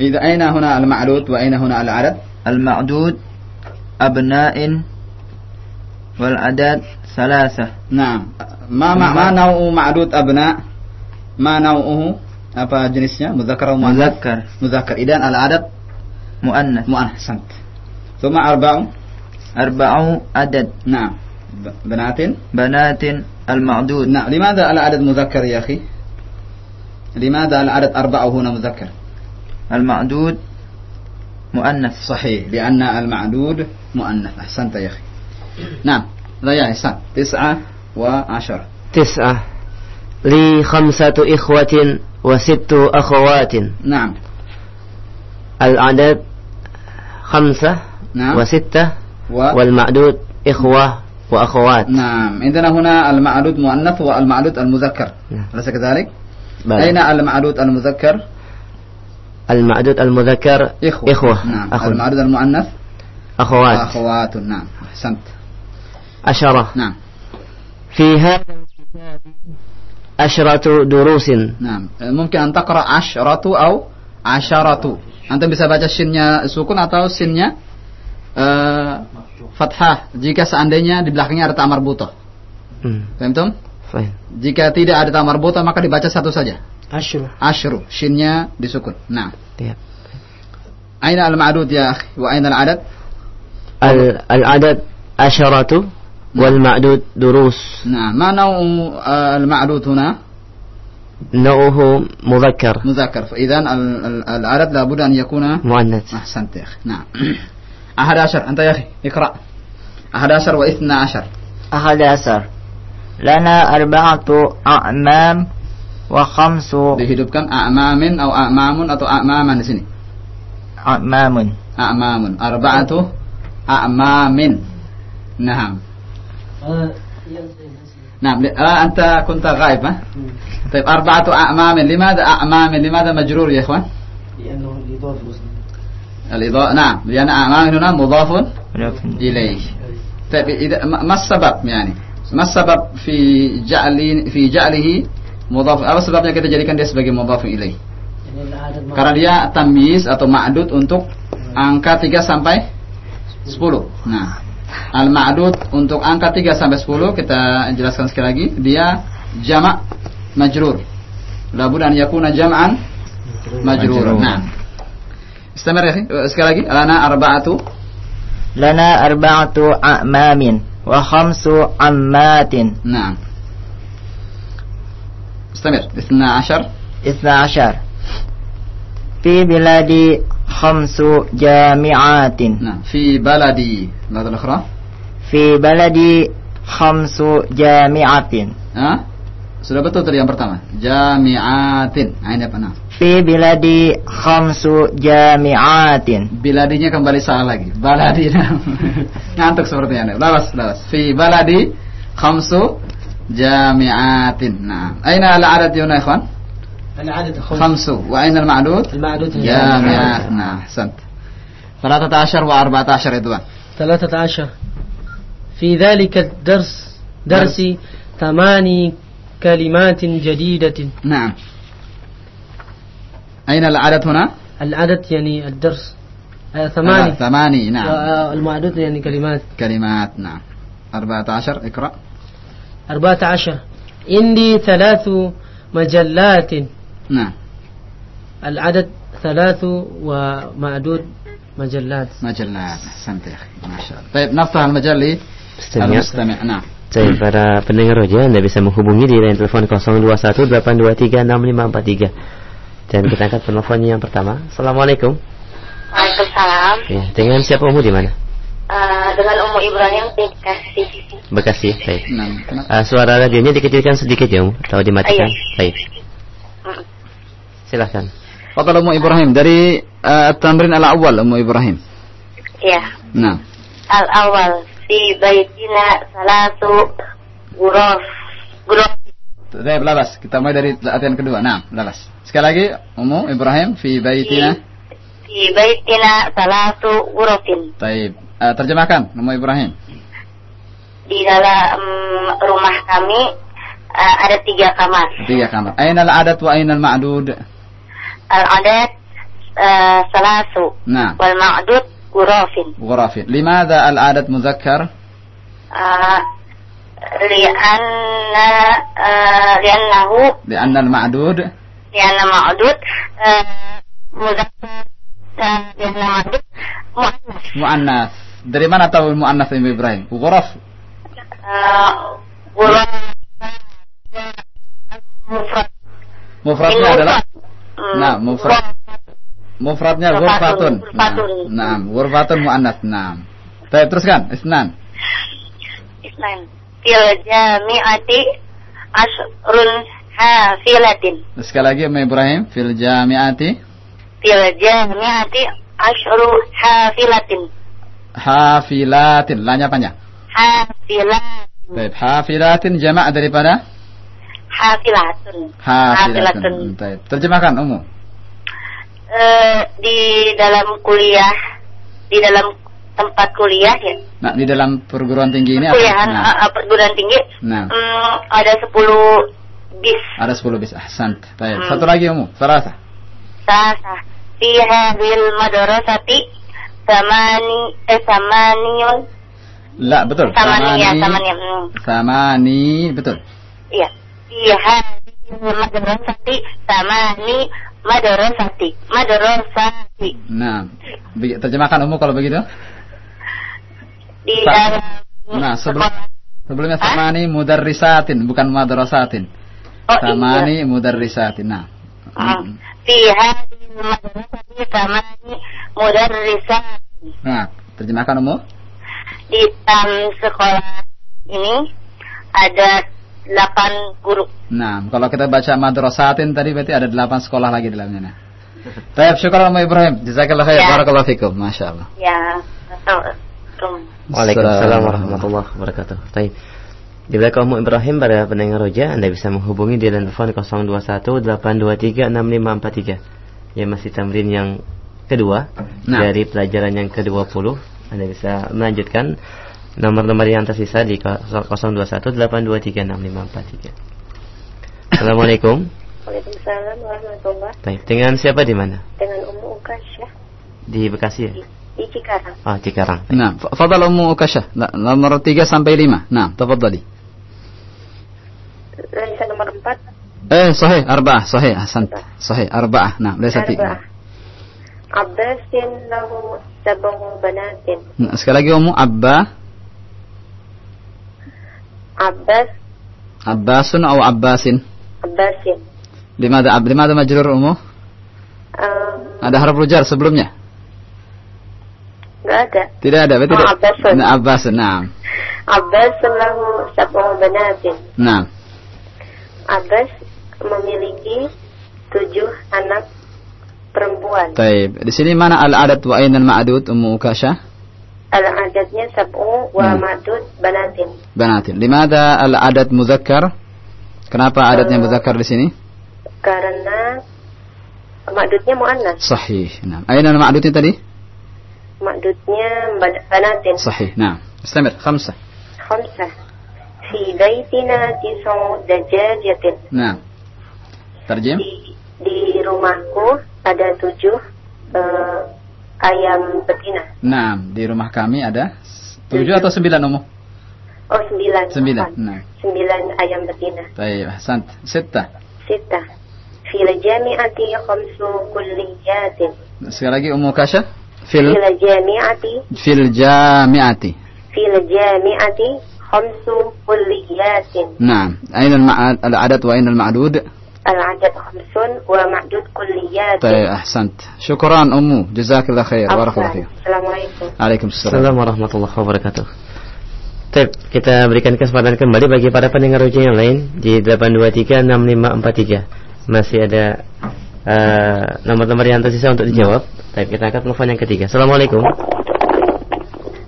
إذا أين هنا المعدود وأين هنا العدد المعدود أبناء والعدد ثلاثة نعم ما ما, ما نوع معدود أبناء ما نوعه apa jenisnya? Muzakkar atau muannas? مذكر muzakkar. Idan al adad مؤنث muannas sant. ثم أربع أربع عدد نعم بنات بنات المعدود نعم لماذا العدد مذكر يا أخي لماذا العدد أربعة هنا مذكر المعدود مؤنث صحيح لأن المعدود مؤنث أحسنت يا أخي نعم لا يا إحسان تسعة وعشرة تسعة لي خمسة إخوة وست أخوات. نعم. العدد خمسة نعم. وستة و... والمعدود إخوة وأخوات. نعم. عندنا هنا المعدود مؤنث والمعدود المذكر. نعم. أليس كذلك؟ بلى. أين المعدود المذكر؟ المعدود المذكر إخوة, إخوة. نعم. أخو المعدود المؤنث؟ أخوات. أخوات. نعم. أحسنت. عشرة. نعم. في هذا الكتاب asyratu durusin. Nah, mungkin anta qara asyratu au asyaratu. Anda bisa baca sinnya sukun atau sinnya uh, fathah jika seandainya di belakangnya ada tamar buta. Hmm. Paham tum? Jika tidak ada tamar buta maka dibaca satu saja. Asyru. Asyru. Sinnya disukun. Nah. Tiap. Aina al-ma'dud ya akhi wa aina al-adad? Al-adad asyaratu والمعدود دروس. Nah, ma naw'u uh, al-ma'dud huna? نوعه مذكر. مذكر. فإذا ال- ال- العدد لابد أن يكون مؤنث. أحسنت يا أخي. نعم. أحد عشر. أنت يا أخي اقرأ. أحد عشر واثنى عشر. أحد عشر. لنا أربعة أعمام وخمس dihidupkan a'mamin atau a'mamun atau a'maman di sini أعمام. a'mamun arba'atu a'mamin نعم. نعم ل- آه أنت كنت غائب ها طيب أربعة أعمام لماذا أعمام لماذا مجرور يا إخوان لأنه الإضافة الإضاءة نعم لأن أعمام هنا مضاف إليه طيب إذا ما ما السبب يعني ما السبب في جعل في جعله مضاف apa sebabnya kita jadikan dia sebagai mudhaf ilaih karena dia tamyiz atau ma'dud untuk angka 3 sampai 10 nah al ma'dud untuk angka 3 sampai 10 kita jelaskan sekali lagi dia jamak majrur labud an yakuna jam'an majrur nah استمر يا اخي sekali lagi lana arba'atu لنا أربعة أعمام وخمس عمات نعم استمر 12 اثنا عشر في بلادي خمس جامعات نعم في بلدي المادة الأخرى في بلدي خمس جامعات ها sudah betul tadi yang pertama jamiatin nah, ini apa nah في بلادي خمس جامعات biladinya kembali salah lagi baladi ngantuk sepertinya lawas lawas fi baladi khamsu jamiatin nah aina al adad ya ikhwan العدد خمس. al ma'dud المعدود؟ jamiat nah sant 13 و14 itu bang ثلاثة عشر. في ذلك الدرس درس ثماني كلمات جديدة. نعم. أين العدد هنا؟ العدد يعني الدرس. آه، ثماني. آه، ثماني نعم. والمعدود يعني كلمات. كلمات نعم. 14 اقرأ. أربعة عشر. عندي ثلاث مجلات. نعم العدد ثلاث ومعدود مجلات مجلات أحسنت يا أخي ما شاء الله طيب نفتح المجال Mustami'. للمستمع نعم Jadi para pendengar roja Anda bisa menghubungi di line telepon 0218236543 Dan kita angkat penelponnya yang pertama. Assalamualaikum. Waalaikumsalam. Ya, dengan siapa umum di mana? Uh, dengan Ummu Ibrahim di Bekasi. Bekasi, baik. Nah, Uh, suara radionya dikecilkan sedikit ya, Um, atau dimatikan? Iya. Baik. Mm. Silahkan. Fadal Ummu Ibrahim dari uh, tamrin al-awwal Ummu Ibrahim. Ya. Nah. Al-awwal fi baitina salatu guraf. Guraf. Baik, lalas. Kita mulai dari latihan kedua. Nah, lalas. Sekali lagi, Ummu Ibrahim fi baitina. Fi baitina salatu gurafin. Taib. Uh, terjemahkan, Ummu Ibrahim. Di dalam rumah kami uh, ada tiga kamar. Tiga kamar. Aina al-adat wa aina al-ma'dud? Al-adat uh, salasu. Nah. Wal ma'dud gurafin. غرف لماذا العدد مذكر Uh, لأن uh, لأنه لأن المعدود لأن معدود uh, مذكر uh, لأن معدود مؤنث مؤنث dari mana tahu muannas Ibu Ibrahim غرف uh, غرف مفرد mufradnya Ini adalah mufrad. nah mufrad. mufradnya Ghurfatun. nah, Ghurfatun. muannas nah Baik, teruskan. Isnan. Islam fil jami'ati asrun hafilatin. Sekali lagi Ibu Ibrahim. Fil jami'ati? Fil jami'ati asru hafilatin. Hafilatin. Lanya panjang hafilat Baik, hafilatin jamak daripada hafilatun. Baik, terjemahkan umum Eh, di dalam kuliah di dalam tempat kuliah ya. Nah di dalam perguruan tinggi ini apa? kuliahan nah, uh, perguruan tinggi. Nah. Mm, ada 10 bis. Ada 10 bis. Ahsan Baik, Hmm. satu lagi umum salasa sasa fi hadhil madrasati samani eh samaniyun La, betul. samani ya samani hmm. Samani, betul. iya fi hadhil madrasati samani madrasati madrasati Nah, terjemahkan umum kalau begitu. di dalam Nah, sebelum sebelumnya samani mudarrisatin, bukan madrasatin. Oh, samani mudarrisatin. Nah, Hmm. fi hadhil madrasati samani mudarrisati nah, terjemahkan umum. di dalam sekolah ini ada 8 guru. Nah, kalau kita baca madrasatin tadi berarti ada 8 sekolah lagi di dalamnya. Nah. Baik, syukur Ummu Ibrahim. Jazakallah khair. Ya. Barakallahu fikum. Masya Allah. Ya, Assalamualaikum. Waalaikumsalam warahmatullahi wabarakatuh. Baik. Di belakang Ibrahim pada pendengar roja Anda bisa menghubungi di telepon 021 823 6543. Ya masih tamrin yang kedua Nah. dari pelajaran yang ke-20. Anda bisa melanjutkan nomor-nomor yang tersisa di 021 823 6543. Assalamualaikum. Waalaikumsalam warahmatullahi Baik, dengan siapa di mana? Dengan Ummu Ukasyah Di Bekasi ya? di Cikarang. Oh, Cikarang. Nah, fa- fadal Ummu Ukashah. La- Nomor 3 sampai 5. Nah, tafadhali. Laisa nomor 4 Eh, sahih, arba'ah, sahih, ahsan. Sahih, arba'ah. Nah, tiga. Arba'ah. Abbasin lahu sab'u banatin. Nah, sekali lagi Ummu Abba, Abbas Abbasun atau Abbasin. Abbasin. Limada limada majrur Ummu? Um, Ada harf rujar sebelumnya? Enggak ada. Tidak ada, Oh. Abbasun. Nah, Abbasun, nah. Abbas lahu sab'u banatin. Nah, Abbas memiliki tujuh anak perempuan. taib. Di sini mana al-adat wa ainal ma'dud Ummu Ukashah? Sab'u wa Hmm. madud banatin. Banatin. Limada al-adat muzakkar? Kenapa adatnya muzakkar di sini? Karena madudnya muannas. Sahih. Nah, aina al-ma'dud tadi? Madudnya banatin. Sahih. Nah, istamir. Khamsah. Khamsah. Fi baitina tis'u dajajatin. Nah. Terjem. Di, di rumahku ada tujuh eh, ayam betina. Nah, di rumah kami ada tujuh atau sembilan umum? Oh sembilan. Sembilan. Nah, Sembilan ayam betina. taib. Ahsant. Sittah. Sita. Fil jami'ati khamsu kulliyatin. Sekali lagi Ummu Kasha. Fil Fil jami'ati fil jami'ati. fil jami'ati khamsu kulliyatin. Nah, aina al-ma'ad al-adat wa aina al-ma'dud? العدد خمسون ومعدود كليات طيب أحسنت شكرا أمو جزاك الله خير بارك الله فيك السلام عليكم عليكم السلام Assalamualaikum warahmatullahi wabarakatuh. Baik, kita berikan kesempatan kembali bagi para pendengar ujian yang lain di 8236543. Masih ada uh, nomor-nomor yang tersisa untuk dijawab. Baik, kita angkat telepon yang ketiga. Assalamualaikum.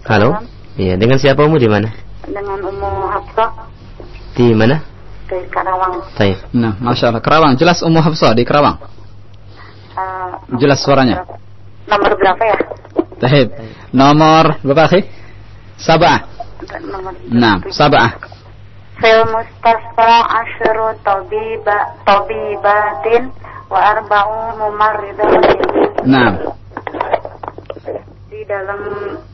Halo. Iya, dengan siapa Umu di mana? dengan Ummu Hafsah Di mana? Di Karawang. Baik. Nah, Masya Allah. Kerawang. Jelas Ummu Hafsah di Kerawang? Eh, Jelas suaranya? Nomor berapa ya? Tahib Nomor berapa akhi? Sabah. Nomor Nah, Sabah. Fil mustasfa asyru tabiba tabibatin wa arba'u mumarridatin Nah. Di dalam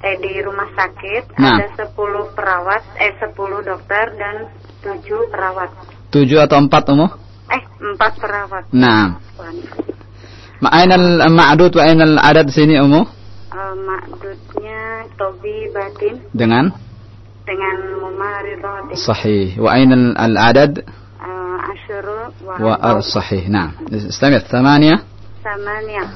eh di rumah sakit Nah. ada 10 perawat eh 10 dokter dan Tujuh perawat. Tujuh atau empat umum? Eh, empat perawat. Nah. Ma'ainal eh, ma'adud wa ainal adat sini umum? Uh, eh, ma'adudnya Tobi Batin. Dengan? Dengan Mumaridati. Sahih. Wa ainal al-adad? Uh, eh, Ashru wa, wa ar sahih. Nah. Istamir. Thamania? Thamania.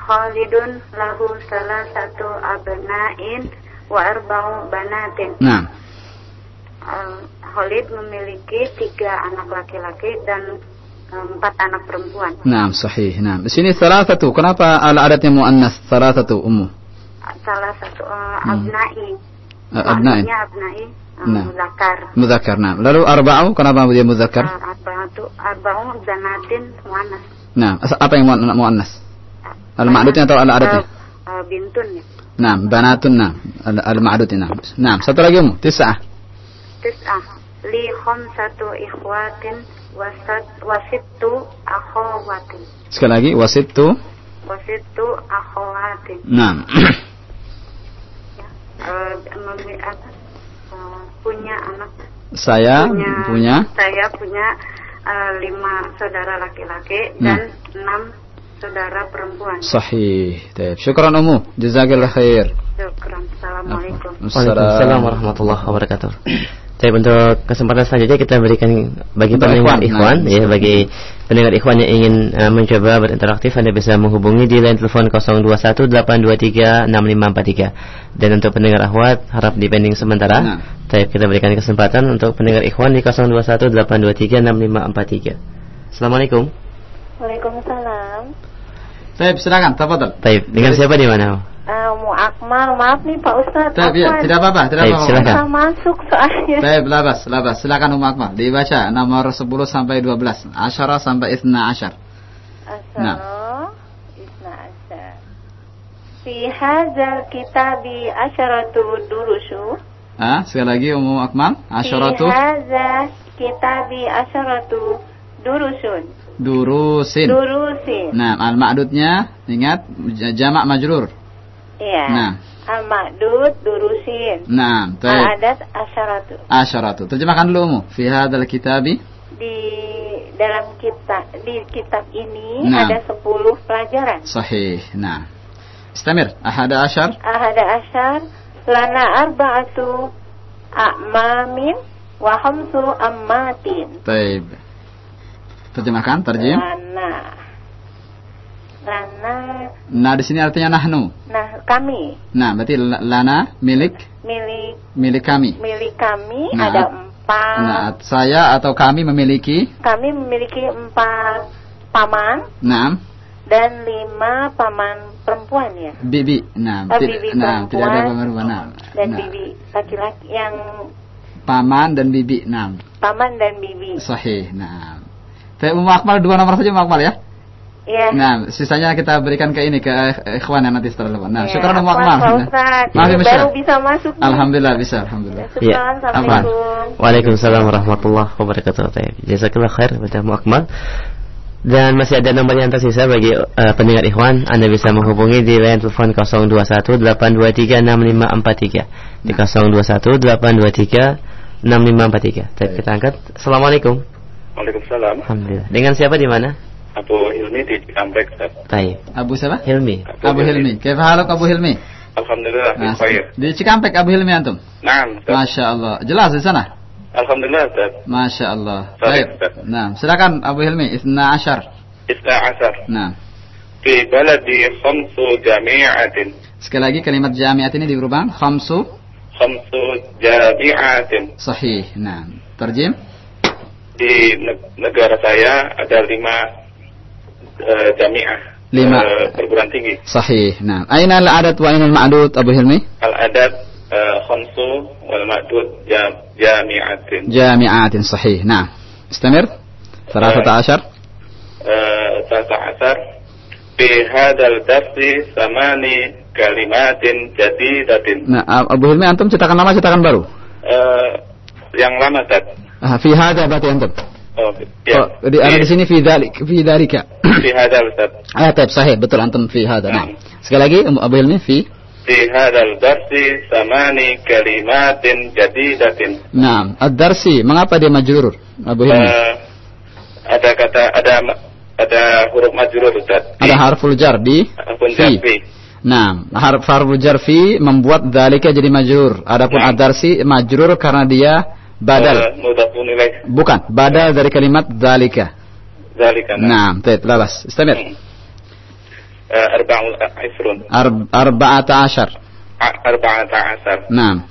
Khalidun lahu salah satu abna'in wa arba'u banatin. Nah um, Khalid memiliki tiga anak laki-laki dan empat anak perempuan. Nah, sahih. Nah, di sini salah satu. Kenapa al adatnya muannas? Salah satu umum. Salah satu uh, eh, hmm. abnai. Uh, abnai. Abnai. Eh, abnai. Um, nah. Muzakar. Muzakar. Nah. Lalu arba'u kenapa dia muzakar? Uh, arba'u arba'u zanatin muannas. Nah, apa yang muannas? Al ma'dudnya atau al adatnya? Uh, bintun ya. Nah, banatun nah. Al, al ma'dudnya nah. Nah, satu lagi umum, Tisa'ah tis'ah li satu ikhwatin wasat wasittu akhawatin. Sekali lagi wasittu wasittu akhawatin. Nah. Ya, eh, akhwatin eh, punya anak. Saya punya, punya. Saya punya uh, lima saudara laki-laki nah. dan enam saudara perempuan. Sahih. Taib. Syukran Umu. Jazakillah khair. Syukran. Assalamualaikum. Warahmatullahi wabarakatuh. Jadi untuk kesempatan selanjutnya kita berikan bagi Untuk pendengar ikhwan, ikhwan, nah. ya bagi pendengar ikhwan yang ingin uh, mencoba berinteraksi Anda bisa menghubungi di line telepon 0218236543 dan untuk pendengar akhwat harap dipending sementara. Nah. Baik, kita berikan kesempatan untuk pendengar ikhwan di 0218236543. Assalamualaikum. Waalaikumsalam. Baik, silakan, tafadhal. Baik, dengan siapa di mana? Uh, Mu Akmal, maaf nih Pak Ustadz. Tidak, ya, tidak apa-apa, tidak apa-apa. silakan. Bisa masuk soalnya. Baik, labas, labas. Silakan Ummu Akmal. Dibaca nomor 10 sampai 12. Asyara sampai isna asyar. Nah. Asal Isna Asar. Fi hadzal kitabi asyaratu durusu. Ah, sekali lagi Ummu Akmal. Asyaratu Fi hadzal kitabi asyaratu durusun. durusin. Durusin. Nah, al-ma'dudnya ingat jamak majrur. Iya. Nah. Al-Ma'dud durusin. Nah, baik. Al-adat asyaratu. Asyaratu. Terjemahkan dulu Ummu. Fi hadzal kitabi Di dalam kitab di kitab ini Nah. ada 10 pelajaran. sahih. Nah. Istamir. Ahada asyar. Ahada asyar lana arba'atu a'mamin wa khamsu ammatin. Baik. Terjemahkan, terjem. Lana. Lana. Nah, di sini artinya nahnu. Nah, kami Nah, berarti la- lana milik milik milik kami. milik kami Nah. ada empat. Nah, saya atau kami memiliki Kami memiliki empat paman Nah, dan lima paman perempuan ya. bibi. Nah, Oh, bibi nah tidak ada pemerubahan. Nah, Dan nah, bibi laki-laki yang paman dan bibi. Nah, paman dan bibi. sahih. Nah. Tapi Ummu Akmal dua nomor saja Ummu Akmal ya. Iya. Nah, sisanya kita berikan ke ini ke eh, ikhwan yang nanti setelah lepas. Nah, Iya, syukur Akmal. Pak Ustadz. Maaf ya, Baru bisa masuk nih. Alhamdulillah bisa, alhamdulillah. Syukran, Ya, Assalamualaikum. Waalaikumsalam warahmatullahi wabarakatuh. Baik, Jazakallah khair kepada Mu Akmal. Dan masih ada nomor yang tersisa bagi eh, pendengar ikhwan Anda bisa menghubungi di line telepon 0218236543 Di 0218236543 Baik, kita angkat Assalamualaikum Waalaikumsalam. Alhamdulillah Dengan siapa di mana? Abu Hilmi di Cikampek, Ustaz. Baik Abu siapa? Hilmi Abu Hilmi. Kaifa haluk Abu Hilmi? Alhamdulillah, Nah, khair. di Cikampek Abu Hilmi antum. Nah, Ustaz. Masya Allah. Jelas di sana? Alhamdulillah Ustaz. Masya Allah. Baik, Baik. Nah, silakan Abu Hilmi. Isna Ashar. Isna asar. Nah, Fi baladi khamsu jami'atin. sekali lagi kalimat jamiat ini diubah. Khamsu. Khamsu jami'atin. Sahih. Nah, terjem. Di neg- negara saya ada lima jami'ah. Lima. eh, perguruan tinggi. Sahih. Nah, aina al-adat wa aina al-ma'dud Abu Hilmi? Al-adat eh, khamsu wal ma'dud jam- jami'atin. جامعات صحيح نعم استمر ثلاثة عشر Eh, Tata asar. Fi hadal darsi samani kalimatin jadidatin. nah Abu Hilmi antum cetakan lama cetakan baru Eh, yang lama Ustaz. ah, في هذا berarti antum Oh, ya. Oh, ada iya. di sini fi dalik, fi dzalika. Fi hadal Ustaz. Ah, ya, taib, sahih, betul antum fi hadal Nah. Hmm. Sekali lagi Abu Hilmi fi fi hadal darsi samani kalimatin jadidatin. Naam, ad-darsi mengapa dia majrur? Abu Hilmi. Uh, eh, ada kata ada ada huruf majrur Ustaz. Ada harful jar di fi. Nah, harf harful jar fi membuat dalika jadi majrur. Adapun adarsi ad-darsi majrur karena dia badal. Eh, mudafun ilaih. Bukan, badal dari kalimat dalika. Zalika. Nah, طيب لا بس استمر. Eh, arba'ul isrun. أرب... أربعة عشر A- Arba'ata asar. نعم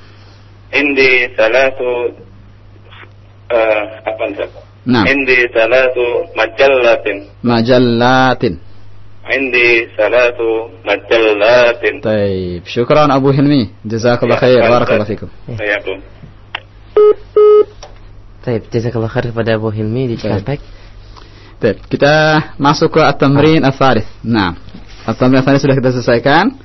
Indi salatu eh, apa Ustaz? نعم Indi salatu majallatin. مجلات Indi salatu majallatin. طيب شكرا أبو هلمي جزاك الله خير بارك الله فيكم Assalamualaikum. Baik, jazakallah khair kepada Abu Hilmi di Cikampek. Baik, kita masuk ke At-Tamrin Al-Farith. Nah, At-Tamrin Al-Farith sudah kita selesaikan.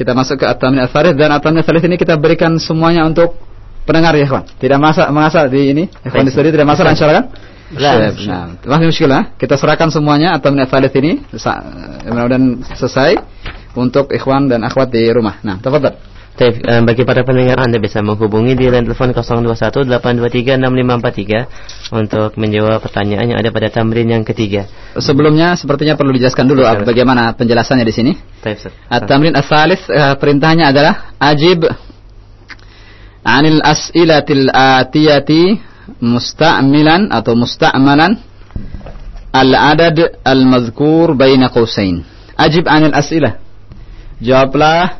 Kita masuk ke At-Tamrin Al-Farith dan At-Tamrin Al-Farith ini kita berikan semuanya untuk pendengar ya, kawan. Tidak masa masa di ini, Ikhwan kawan di studio tidak masalah insyaallah kan? Nah, kasih, muskilah. Kita serahkan semuanya At-Tamrin Al-Farith ini eh, mudah-mudahan selesai untuk ikhwan dan akhwat di rumah. Nah, tafadhol. Eh, bagi para pendengar Anda bisa menghubungi di line telepon 021 823 6543 untuk menjawab pertanyaan yang ada pada tamrin yang ketiga. Sebelumnya sepertinya perlu dijelaskan dulu bagaimana penjelasannya di sini. At-tamrin as-salis eh, perintahnya adalah ajib anil as'ilatil atiyati musta'milan atau musta'malan al-adad al-mazkur baina qausain. Ajib anil as'ilah. Jawablah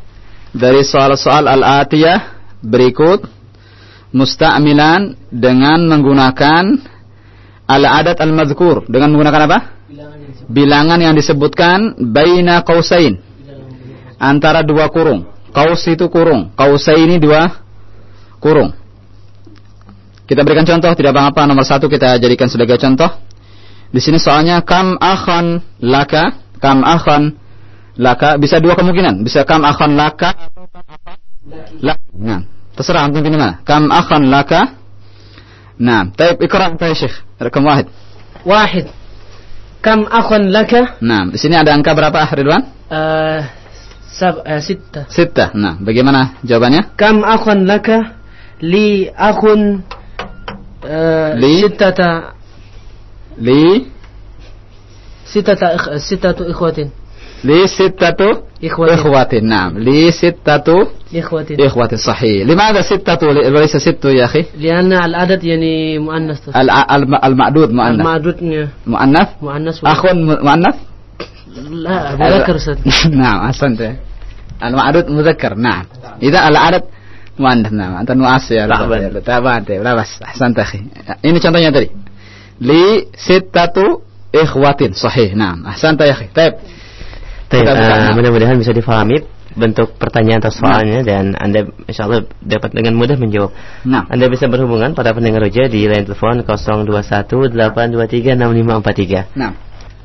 dari soal-soal al-atiyah berikut musta'milan dengan menggunakan al-adad al-mazkur dengan menggunakan apa? Bilangan yang disebutkan baina qausain antara dua kurung. Kaus itu kurung. Kausai ini dua kurung. Kita berikan contoh, tidak apa-apa. Nomor satu kita jadikan sebagai contoh. Di sini soalnya kam akhan laka, kam akhan laka bisa dua kemungkinan. Bisa kam akhan laka la nah terserah antum pilih mana. Kam akhan laka. Nah taib ikra apa ya syekh. Rekam wahid. Wahid. Kam akhan laka. Nah di sini ada angka berapa Ridwan? Uh, sab uh, nah bagaimana jawabannya? Kam akhan laka li akhun uh, li? sittata li? sittata sittatu ikhwatin li sittatu إخوة ikhwatin. Naam, li sittatu إخوة ikhwatin. Sahih. Limadha sittatu li- walaysa sittu ya akhi? لأن العدد يعني مؤنث Al al al-ma'dud muannath. المعدود Muannath? مؤنث Akhun mu- muannath? لا مذكر أستاذ نعم أحسنت المعدود مذكر نعم إذا العدد مؤنث نعم أنت نؤاس يا Ta'ban. تابعت لا بس أحسنت أخي ini contohnya tadi li sittatu ikhwatin sahih نعم أحسنت يا أخي طيب Eh, nah. mudah-mudahan bisa difahami bentuk pertanyaan atau soalnya dan Anda insya Allah dapat dengan mudah menjawab. Nah. Anda bisa berhubungan pada pendengar Roja di line telepon 021 823 6543. Nah.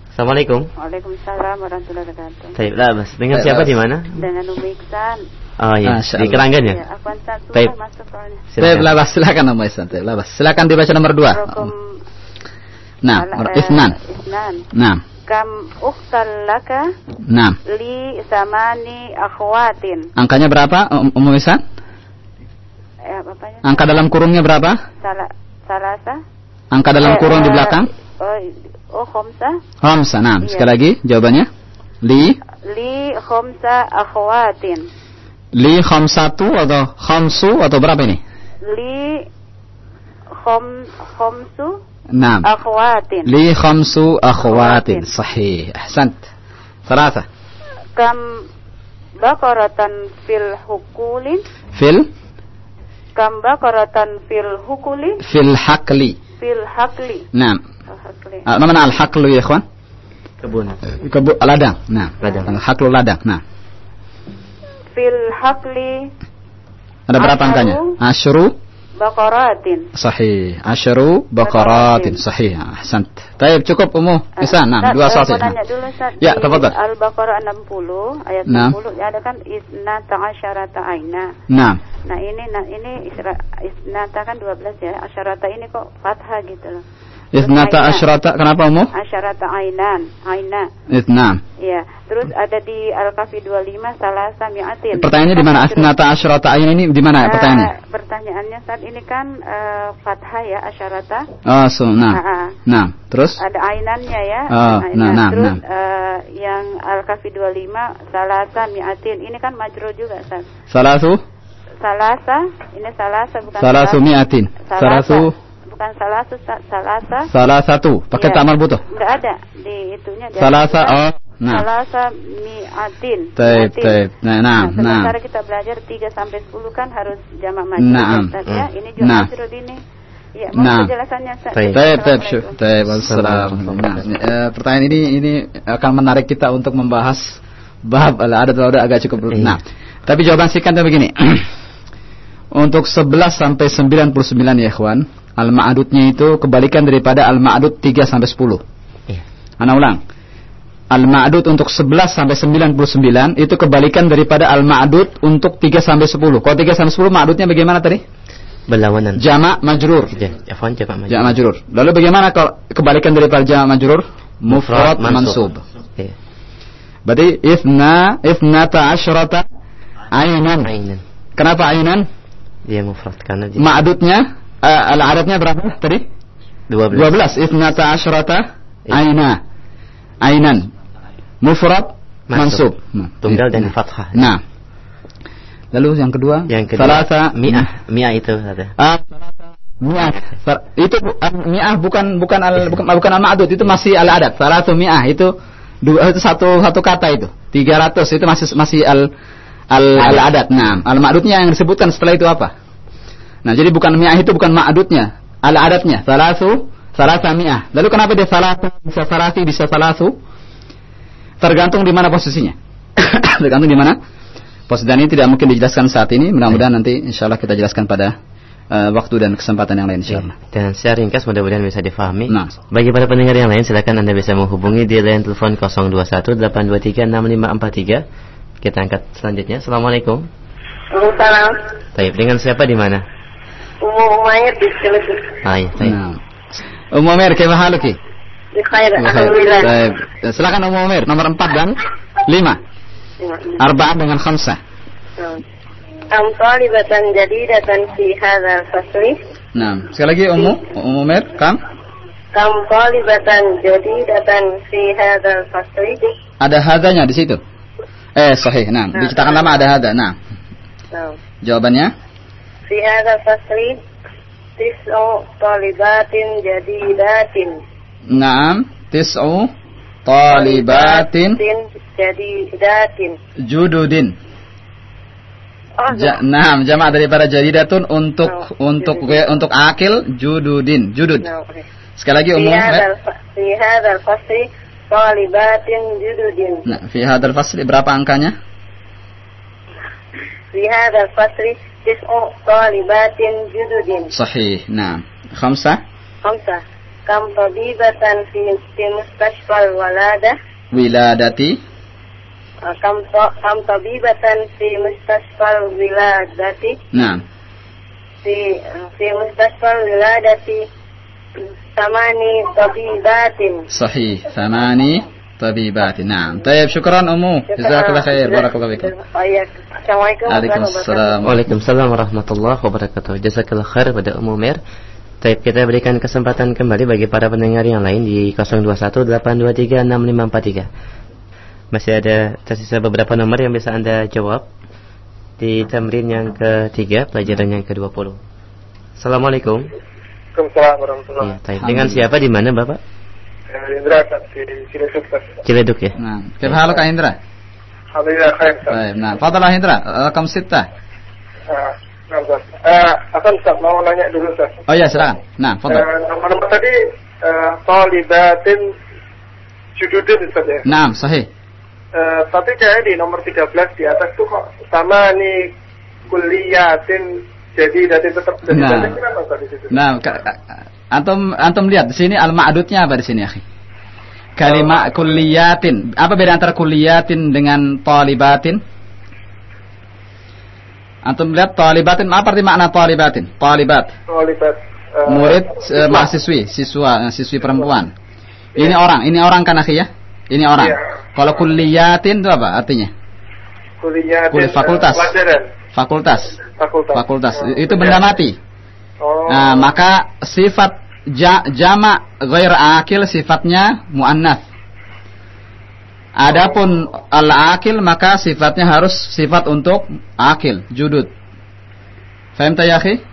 Assalamualaikum. Waalaikumsalam warahmatullahi wabarakatuh. Baik, lah, Mas. Dengan Baik, siapa di mana? Dengan Umi Iksan. Oh iya, Masya di. Keranggan ya? Ya, Afwan satu Baik. lah masuk soalnya. Baik, Silakan. labas silakan Nama Ihsan. Baik, labas. Silakan dibaca nomor dua. Rokom Nah, ala- nomor Isnan. Isnan. Nah, Kam ukhtal laka nah. li samani akhwatin. Angkanya berapa, Um- Ummu Ihsan? Eh? Angka dalam kurungnya berapa? Sala, salasa? Angka dalam Eh, kurung di eh, belakang? Oh, oh khomsa? Khamsa. Nah, Iya. sekali lagi jawabannya. Li Li khomsa akhwatin. li khamsatu atau khamsu atau berapa ini? Li khom khomsu نعم akhwatin. لي خمس أخوات صحيح أحسنت ثلاثة Kam bakaratan fil hukuli. في ال Kam bakaratan fil hukuli. في الحقل Fil hakli. نعم Hakli. آه، ما معنى الحقل يا إخوان Kebun. كبو ladang نعم Ladang. الحقل ladang نعم Fil hakli ada berapa Asharu. angkanya Ashru Bakoratin, Sahih. Asyru bakoratin. Sahih. Ahsan. Taib cukup umuh. Eh, Bisa. Nah, dua sahih. Nah. Dulu, ya, tafadhal. Al-Baqarah 60 ayat nah. ya ada kan isna ta'asyarata aina. Nah. Nah, ini nah ini isra, isna ta kan 12 ya. Asyarata ini kok fathah gitu loh. Aina. asyrata kenapa Ummu Asyarata ainan, aina. Ithnam Iya. Terus ada di Al-Kahfi 25 salah samiatin. pertanyaannya di mana Ithnata asyrata ayat ini di mana Eh, pertanyaannya pertanyaannya saat ini kan eh, fathah ya asyarata. Oh, so, nah. Ah, ah. Nah, terus? Ada ainannya ya. Oh, ainan. nah, nah, Terus nah. eh, yang Al-Kahfi 25 salasa mi'atin. Ini kan majrur juga, Ustaz. Salatu? Salasa, ini salasa bukan salasa. mi'atin. Salasa. Salatu Bukan salasu, sa- salasa. salasatu. Pakai Iya. tak marbutuh. Enggak ada di itunya. Salasa, Al-Quran. oh, nah. Salasa mi'atin. Taib, taib. Nah, nah, nah. sementara kita belajar 3 sampai 10 kan harus jamak majrur Naam. ya, Ustaz, ya. Hmm. Ini juga Nah. ini. Ya, Nah. penjelasannya. Wassalam. Nah, eh, pertanyaan ini ini akan menarik kita untuk membahas bab al-adat wal agak cukup. Nah, tapi jawaban singkatnya begini. Untuk 11 sampai 99 ya, ikhwan. Al-ma'adudnya itu kebalikan daripada al-ma'adud 3 sampai 10. Iya. Ana ulang. Al-ma'dud untuk 11 sampai 99 itu kebalikan daripada al-ma'dud untuk 3 sampai 10. Kalau 3 sampai 10 ma'dudnya bagaimana tadi? Berlawanan. Jama' majrur. Ya, Afwan jamak majrur. Jama' majrur. Lalu bagaimana kalau kebalikan daripada jama' majrur? Mufrad mansub. mansub. Iya. Berarti ifna ifnata asyrata ainan. Ainan. Kenapa ainan? Dia mufrad karena dia Ma'dudnya uh, al-adadnya berapa tadi? 12. 12 ifnata asyrata aina. Ainan. Mufrad mansub. Nah, Tunggal dan nah. fathah. Nah. Lalu yang kedua, Yang kedua salasa mi'ah. Mi'ah itu ada. Ah, mi'ah. Itu ah, mi'ah bukan bukan al bukan, bukan al ma'dud, itu masih al adat. Salatu mi'ah itu dua itu satu satu kata itu. 300 itu masih masih al al al adat. Nah, al ma'dudnya yang disebutkan setelah itu apa? Nah, jadi bukan mi'ah itu bukan ma'dudnya, al adatnya. Salatu salasa mi'ah. Lalu kenapa dia salatu bisa salasi bisa salasu? Tergantung di mana posisinya. Tergantung di mana posisi dan ini tidak mungkin dijelaskan saat ini. Mudah-mudahan nanti insya Allah kita jelaskan pada eh, waktu dan kesempatan yang lain insya Allah. Dan secara ringkas mudah-mudahan bisa difahami. Nah. Bagi para pendengar yang lain silakan Anda bisa menghubungi di line telepon 0218236543. Kita angkat selanjutnya. Assalamualaikum. Waalaikumsalam. Baik, dengan siapa di mana? Umu Cilegon. Hai. Nah. Ummu Umair? Di alhamdulillah. Baik. Silakan Ummu Umair, nomor 4 dan 5. Arba'ah dengan khamsah. Am talibatan jadidatan fi hadzal fasli. Nah, sekali lagi Ummu, Ummu Umair, kam? Kam talibatan jadidatan fi hadzal fasli. Ada hadanya di situ. Eh, sahih. Nah, diciptakan lama ada hada. Nah, Nah, jawabannya fi hadzal fasli tis'u talibatin jadidatin. Naam, tis'u talibatin jadidatin. jududin. Oh, Ja, naam, jamak daripada jadidatun untuk untuk untuk akil jududin, judud. nah, oke. Sekali lagi Fi umum. hadzal fa- fi hadzal fasli talibatin jududin. Nah, fi hadzal fasli berapa angkanya? في هذا الفصل تسع طالبات جدد Sahih. Nah, khamsah خمسة كم طبيبة في في مستشفى الولادة wiladati آه، كم ط- كم طبيبة في مستشفى الولادة Nah, في في مستشفى الولادة ثماني طبيبات sahih. Thamani tabibati. Nah, tayyib syukran ummu. Jazakallah khair. Barakallahu fikum. طيب. السلام عليكم ورحمة الله وبركاته Waalaikumsalam. Waalaikumsalam warahmatullahi wabarakatuh. Jazakallah khair pada Ummu Mer. Baik, kita berikan kesempatan kembali bagi para pendengar yang lain di 0218236543. Masih ada tersisa beberapa nomor yang bisa Anda jawab di tamrin yang ketiga, pelajaran yang ke-20. Assalamualaikum. Waalaikumsalam warahmatullahi Iya, baik. Dengan siapa di mana Bapak? wabarakatuh. Indra Ustaz, di Ciledug Ustaz. Ciledug ya. Nah, كيف حالك يا إندرا؟ Alhamdulillah khair Ustaz. طيب نعم تفضل يا إندرا رقم ستة Ah, Nah, Ustaz. Eh, Hasan Ustaz mau nanya dulu Ustaz. Oh ya silakan. Nah, tafadhal. Eh, Nomor-nomor tadi eh, talibatin jududin Ustaz ya. Naam, sahih. Eh, tapi kayak di nomor 13 di atas tuh kok sama nih kuliatin jadi dari tetap jadi Nah. pendek kenapa Ustaz di situ? Nah, antum antum lihat di sini al-ma'dudnya apa di sini, akhi? Kalimat kulliyatin. Apa beda antara kulliyatin dengan talibatin? Antum lihat talibatin, apa arti makna talibatin? Talibat. Talibat. eh, Murid eh, mahasiswi, siswa, eh, siswi perempuan. Ini orang, ini orang kan akhi ya? Ini orang. Iya. Kalau kulliyatin itu apa artinya? kuliatin Kuliah fakultas. eh, pelajaran Fakultas. fakultas. Fakultas. Oh, Itu benda mati. Oh. Nah, maka sifat ja, jama ghair akil sifatnya muannats. Adapun al-akil maka sifatnya harus sifat untuk akil, judud. Faham tak ya, akhi?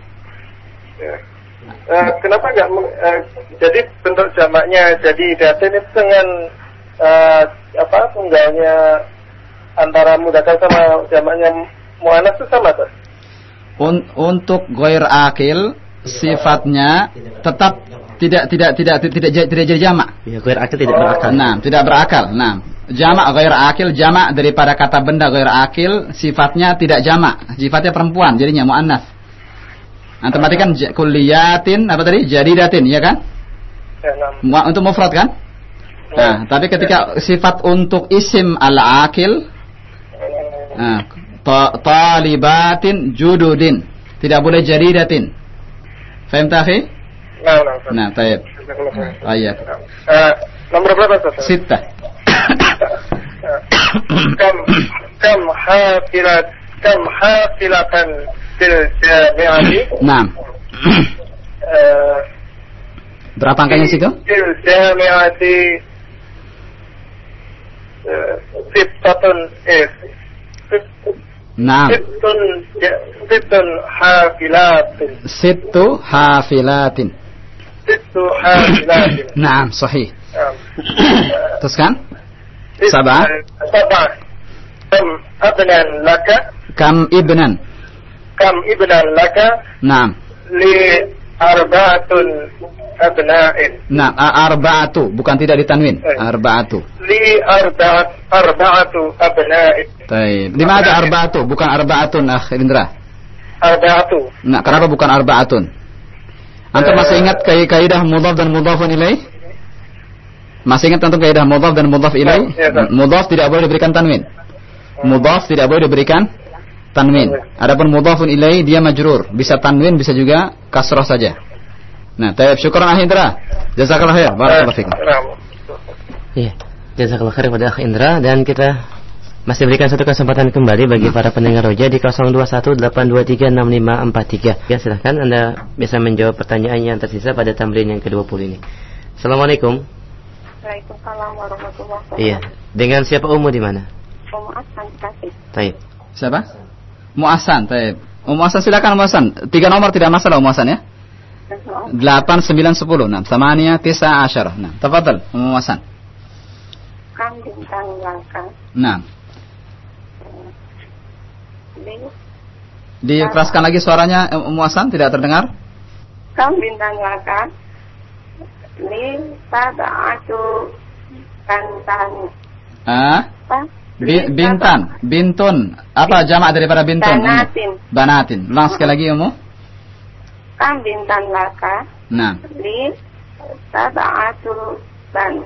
Ya. Eh, kenapa nggak meng- eh, jadi bentuk jamaknya jadi datin itu dengan eh, apa tunggalnya antara mudakar sama jamaknya muannas itu sama tuh? Un- untuk ghair akil sifatnya tetap tidak tidak tidak tidak tidak, tidak jadi jamak. Ya, ghair akil tidak berakal. Nah, tidak berakal. Nah, jamak ghair akil jamak daripada kata benda ghair akil sifatnya tidak jamak, sifatnya perempuan jadinya muannas. Antum artikan j- kulliyatin apa tadi? Jadidatin, ya kan? Ya, nah. Untuk mufrad kan? Nah, tapi ketika sifat untuk isim al-akil nah, ta- talibatin jududin. Tidak boleh jadidatin. Faham tak, akhi? Nah, nah, nah. Khair. Ayat. Eh, nomor berapa tuh? Sittah. kam kam hafilat kam hafilatan fil jami'ati Naam. eh, Berapa angkanya situ? fil jami'ati eh, sittatun eh sit- Naam. sittun ja- sittun hafilatin Sittu hafilatin. sittu hafilatin Naam, sahih. Naam. Teruskan? Sit- Sabah. sabah kam abnan laka Kam ibnan. kam ibnan laka Naam. li arba'atun abna'in Nah, arba'atu, bukan tidak ditanwin. Eh. Arba'atu. li arba'at arba'atu abna'in Taib. Di mana ada arba'atu, bukan arba'atun, akh Indra? arba'atu Nah, kenapa bukan arba'atun? Antum masih ingat kai- kaidah mudhaf dan mudhafun ilaih? Masih ingat antum kaidah mudhaf dan mudhaf ilaih? Ya, ya, Pak. Mudhaf tidak boleh diberikan tanwin. Mudhaf tidak boleh diberikan tanwin. Adapun mudhafun ilaih dia majrur, bisa tanwin bisa juga kasrah saja. Nah, tayyib syukran akhi Indra. Jazakallah khair. Barakallahu fikum. Iya. Jazakallah khair kepada Akh Indra dan kita masih berikan satu kesempatan kembali bagi para pendengar roja di 0218236543. Ya, silahkan Anda bisa menjawab pertanyaan yang tersisa pada tamrin yang ke-20 ini. Assalamualaikum. Waalaikumsalam warahmatullahi wabarakatuh. Iya. Dengan siapa Umu di mana? Umu Asman Kasih. Taib. Siapa? Muasan, tayyib. Muasan silakan Muasan. Tiga nomor tidak masalah Muasan ya. 8 9 10 nah samania tisa asyarah. Nah tafadhal Muasan Kam bintang laka. nah. Li dikeraskan lagi suaranya eh, Muasan tidak terdengar? Kam bintang laka. Li sab'atu kantan. ah? Bintan bintun. Apa jamak daripada bintun? Banatin. banatin. Ulang sekali lagi Umu Kam bintang laka. nah Li sab'atu ban.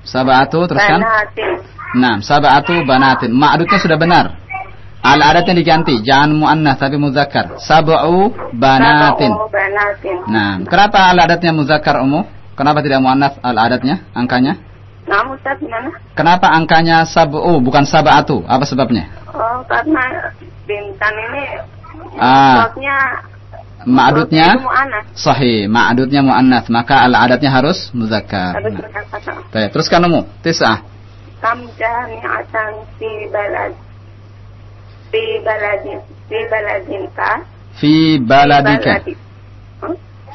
sabatu teruskan Banatin. nah sabatu banatin ma'dudnya sudah benar al adatnya diganti jangan muannas tapi muzakkar sab'u banatin Sab'u banatin. Nah, kenapa al adatnya muzakkar umum? Kenapa tidak muannats al adatnya angkanya? Nah, Ustaz gimana? Kenapa angkanya sab'u bukan sab'atu? Apa sebabnya? Oh, karena bintang ini Ah. maksudnya mu'anas. sahih, ma'dudnya muannats, maka al adatnya harus muzakkar. Harus Nah, berkata baik, teruskan umum. Tis'ah. kam jami'atan fi balad fi baladin fi baladin ka Fi baladika. baladi-?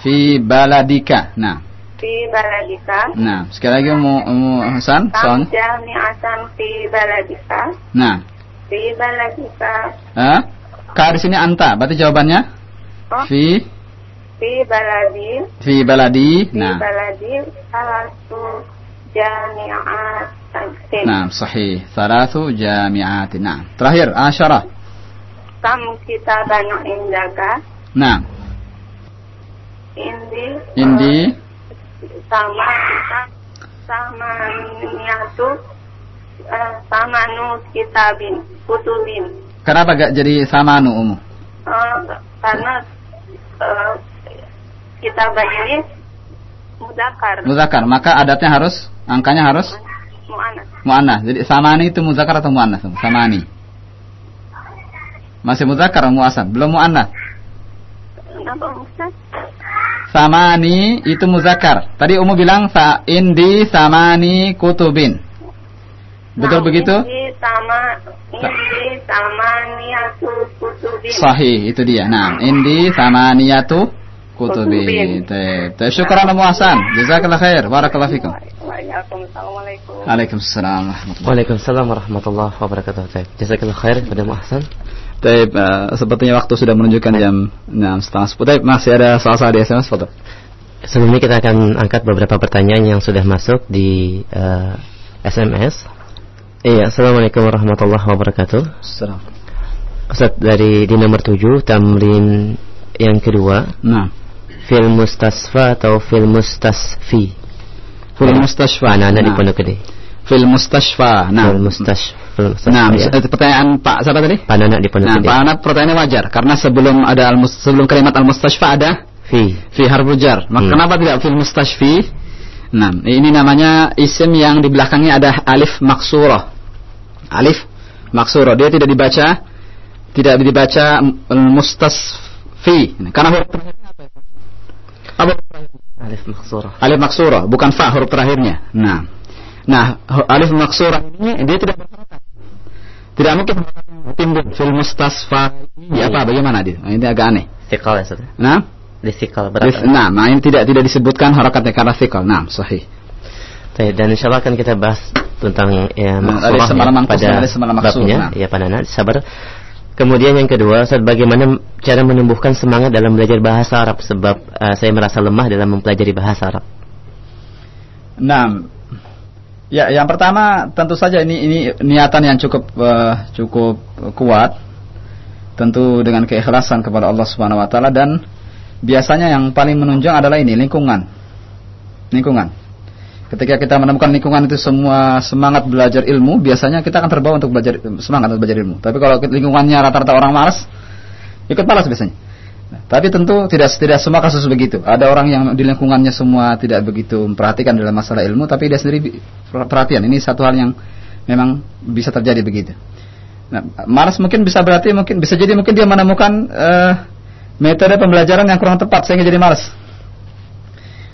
Fi baladika. Nah. Fi baladika. Nah, sekali lagi Ummu Ummu Hasan, Kam jami'atan fi baladika. Nah. Fi baladika. Hah? Ka di sini anta, berarti jawabannya fi fi baladi. fi baladi. Fi Nah. baladi salatu jami'atan. Nah, sahih. Thalathu jami'at. Nah. Terakhir, asyarah. Kam kita banyak indaka. Nah, Indi. indi sama sama niatu eh, sama nu kitabin kutubin kenapa gak jadi samanu Ummu? Eh, karena eh, kitab ini mudakar Muzakar, maka adatnya harus angkanya harus mu'anas muannas. Jadi samani itu muzakar atau muannas? Samani. Masih muzakar atau muasad? Belum muannas. Ustaz? Samani itu muzakar. Tadi Umu bilang sa indi samani kutubin. Betul Nah, begitu? Ini sama ini sama niatu kutubin Sahih, itu dia. Nah, indi samaniyatu kutubin. Baik. Baik, syukran Umu Hasan. Jazakallah khair. Barakallahu fikum. Waalaikumsalam Waalaikumsalam warahmatullahi Waalaikumsalam warahmatullahi wabarakatuh. Jazakallah khair kepada Muhsan. Baik, eh, sepertinya waktu sudah menunjukkan jam 6 setengah 10. Baik, masih ada salah-salah di SMS foto. Sebelumnya kita akan angkat beberapa pertanyaan yang sudah masuk di eh, SMS. Iya, Assalamualaikum warahmatullahi wabarakatuh. Assalam. Ustaz dari di nomor 7 tamrin yang kedua. Nah. Fil mustasfa atau fil mustasfi? Fil mustashfa. Anak-anak di Nah. Pondok Gede. Fil mustashfa. Nah. Fil mustasfa. Mustasfa, Nah, ya. pertanyaan Pak siapa tadi? Pak Nana di Pondok Nah. Pak Anak pertanyaannya wajar karena sebelum ada al sebelum kalimat al mustashfa ada Fi. fi harful jar. Maka Hmm. kenapa tidak fil mustashfi? Nah, ini namanya isim yang di belakangnya ada alif maksurah. Alif maksurah. Dia tidak dibaca tidak dibaca mustasfi. Karena huruf terakhirnya apa? Terakhirnya? Alif maksurah. Alif maksurah, bukan fa huruf terakhirnya. Nah, nah alif maksurah ini dia tidak berharakat. Tidak mungkin timbul fil mustasfa. Ya apa bagaimana dia? Ini agak aneh. Sikal ya. Nah, Disikal nah, nah ini tidak tidak disebutkan harakatnya karena fikal. Nah, sahih. Baik, dan insya Allah akan kita bahas tentang ya, Nah, maksurah ada semalam ya, mangkus, pada babnya. nah. Ya Pak Nana, sabar. Kemudian yang kedua, Ustaz, bagaimana cara menumbuhkan semangat dalam belajar bahasa Arab sebab eh, saya merasa lemah dalam mempelajari bahasa Arab. Nah, ya yang pertama tentu saja ini ini niatan yang cukup eh, cukup kuat. Tentu dengan keikhlasan kepada Allah Subhanahu wa taala dan biasanya yang paling menunjang adalah ini lingkungan. Lingkungan. Ketika kita menemukan lingkungan itu semua semangat belajar ilmu, biasanya kita akan terbawa untuk belajar semangat untuk belajar ilmu. Tapi kalau lingkungannya rata-rata orang malas, ikut malas biasanya. Nah, tapi tentu tidak tidak semua kasus begitu. Ada orang yang di lingkungannya semua tidak begitu memperhatikan dalam masalah ilmu, tapi dia sendiri perhatian. Ini satu hal yang memang bisa terjadi begitu. Nah, malas mungkin bisa berarti mungkin bisa jadi mungkin dia menemukan eh, metode pembelajaran yang kurang tepat sehingga jadi malas.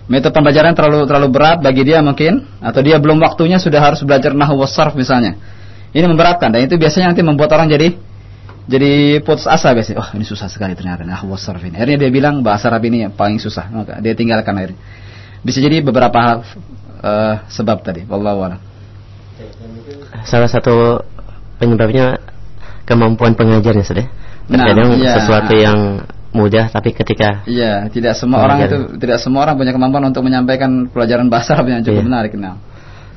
Metode pembelajaran terlalu terlalu berat bagi dia mungkin atau dia belum waktunya sudah harus belajar nahwu wasarf misalnya. Ini memberatkan dan itu biasanya nanti membuat orang jadi jadi putus asa biasanya. Oh, ini susah sekali ternyata nahwu wasarf ini. Akhirnya dia bilang bahasa Arab ini yang paling susah. Maka dia tinggalkan akhirnya. Bisa jadi beberapa hal eh, sebab tadi. Wallahu a'lam. Salah satu penyebabnya kemampuan pengajarnya sudah. Nah, Terkadang iya. sesuatu yang mudah tapi ketika Iya, tidak semua orang itu tidak semua orang punya kemampuan untuk menyampaikan pelajaran bahasa Arab yang cukup Iya. menarik. Nah,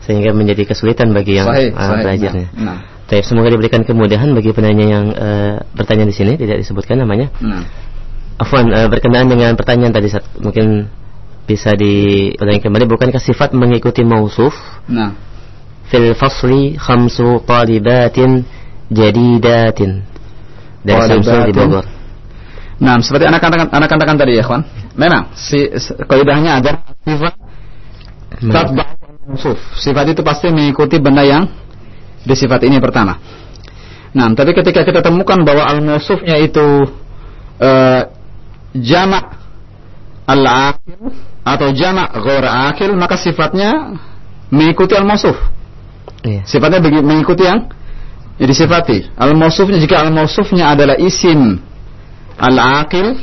sehingga menjadi kesulitan bagi yang Sahih, uh, sahih. belajarnya. Nah, nah. Baik, semoga diberikan kemudahan bagi penanya yang eh, bertanya di sini tidak disebutkan namanya. nah. Afwan, eh, berkenaan dengan pertanyaan tadi Sat, mungkin bisa diulangi kembali bukankah sifat mengikuti mausuf Nah, fil fasli khamsu talibatin jadidatin dari Samsul di. Bogor. Nah, seperti anak katakan anak katakan tadi ya, kawan. Memang si, si kaidahnya ada sifat tatba'u al-mawsuf. Sifat itu pasti mengikuti benda yang di sifat ini pertama. Nah, tapi ketika kita temukan bahwa al-mawsufnya itu eh, jamak al-aqil atau jamak ghair aqil, maka sifatnya mengikuti al-mawsuf. Iya. Sifatnya mengikuti yang disifati. Al-mawsufnya jika al-mawsufnya adalah isim al-aqil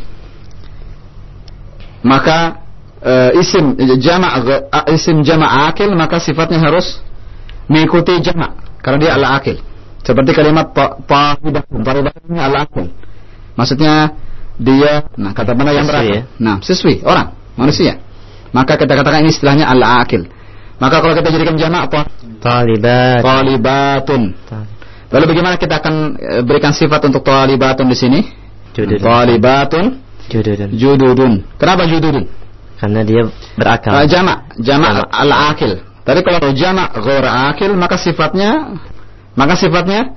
maka uh, isim jamak uh, isim jamak akil maka sifatnya harus mengikuti jamak karena dia ala akil. Seperti kalimat ta'ibatun ini ala akil. Maksudnya dia nah kata mana yang berakal? Ya? Nah, siswi, orang, manusia. Maka kita katakan ini istilahnya ala akil. Maka kalau kita jadikan jamak apa? Talibat. Talibatun. Lalu bagaimana kita akan eh, berikan sifat untuk talibatun di sini? Jududun. Talibatun. Jududun. Jududun. Kenapa jududun? Karena dia berakal. Uh, jamak, jamak al-akil. Tadi kalau jamak ghair akil maka sifatnya maka sifatnya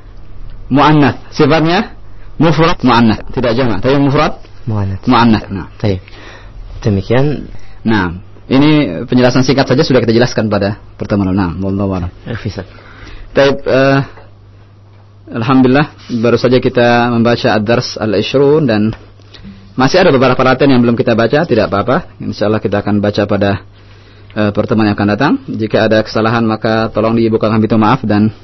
muannats. Sifatnya mufrad muannats, tidak jamak. Tapi mufrad muannats. Muannats. Nah, Baik. Demikian. Nah, ini penjelasan singkat saja sudah kita jelaskan pada pertemuan. Nah, wallahu a'lam. Baik, uh, Alhamdulillah baru saja kita membaca Ad-Dars Al-Ishrun dan masih ada beberapa latihan yang belum kita baca, tidak apa-apa. Insya Allah kita akan baca pada uh, pertemuan yang akan datang. Jika ada kesalahan maka tolong dibukakan pintu maaf dan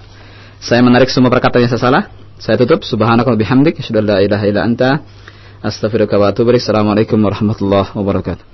saya menarik semua perkataan yang saya salah. Saya tutup. Subhanakallahumma bihamdik. Asyhadu an la ilaha illa anta. Astaghfiruka wa atubu Assalamualaikum warahmatullahi wabarakatuh.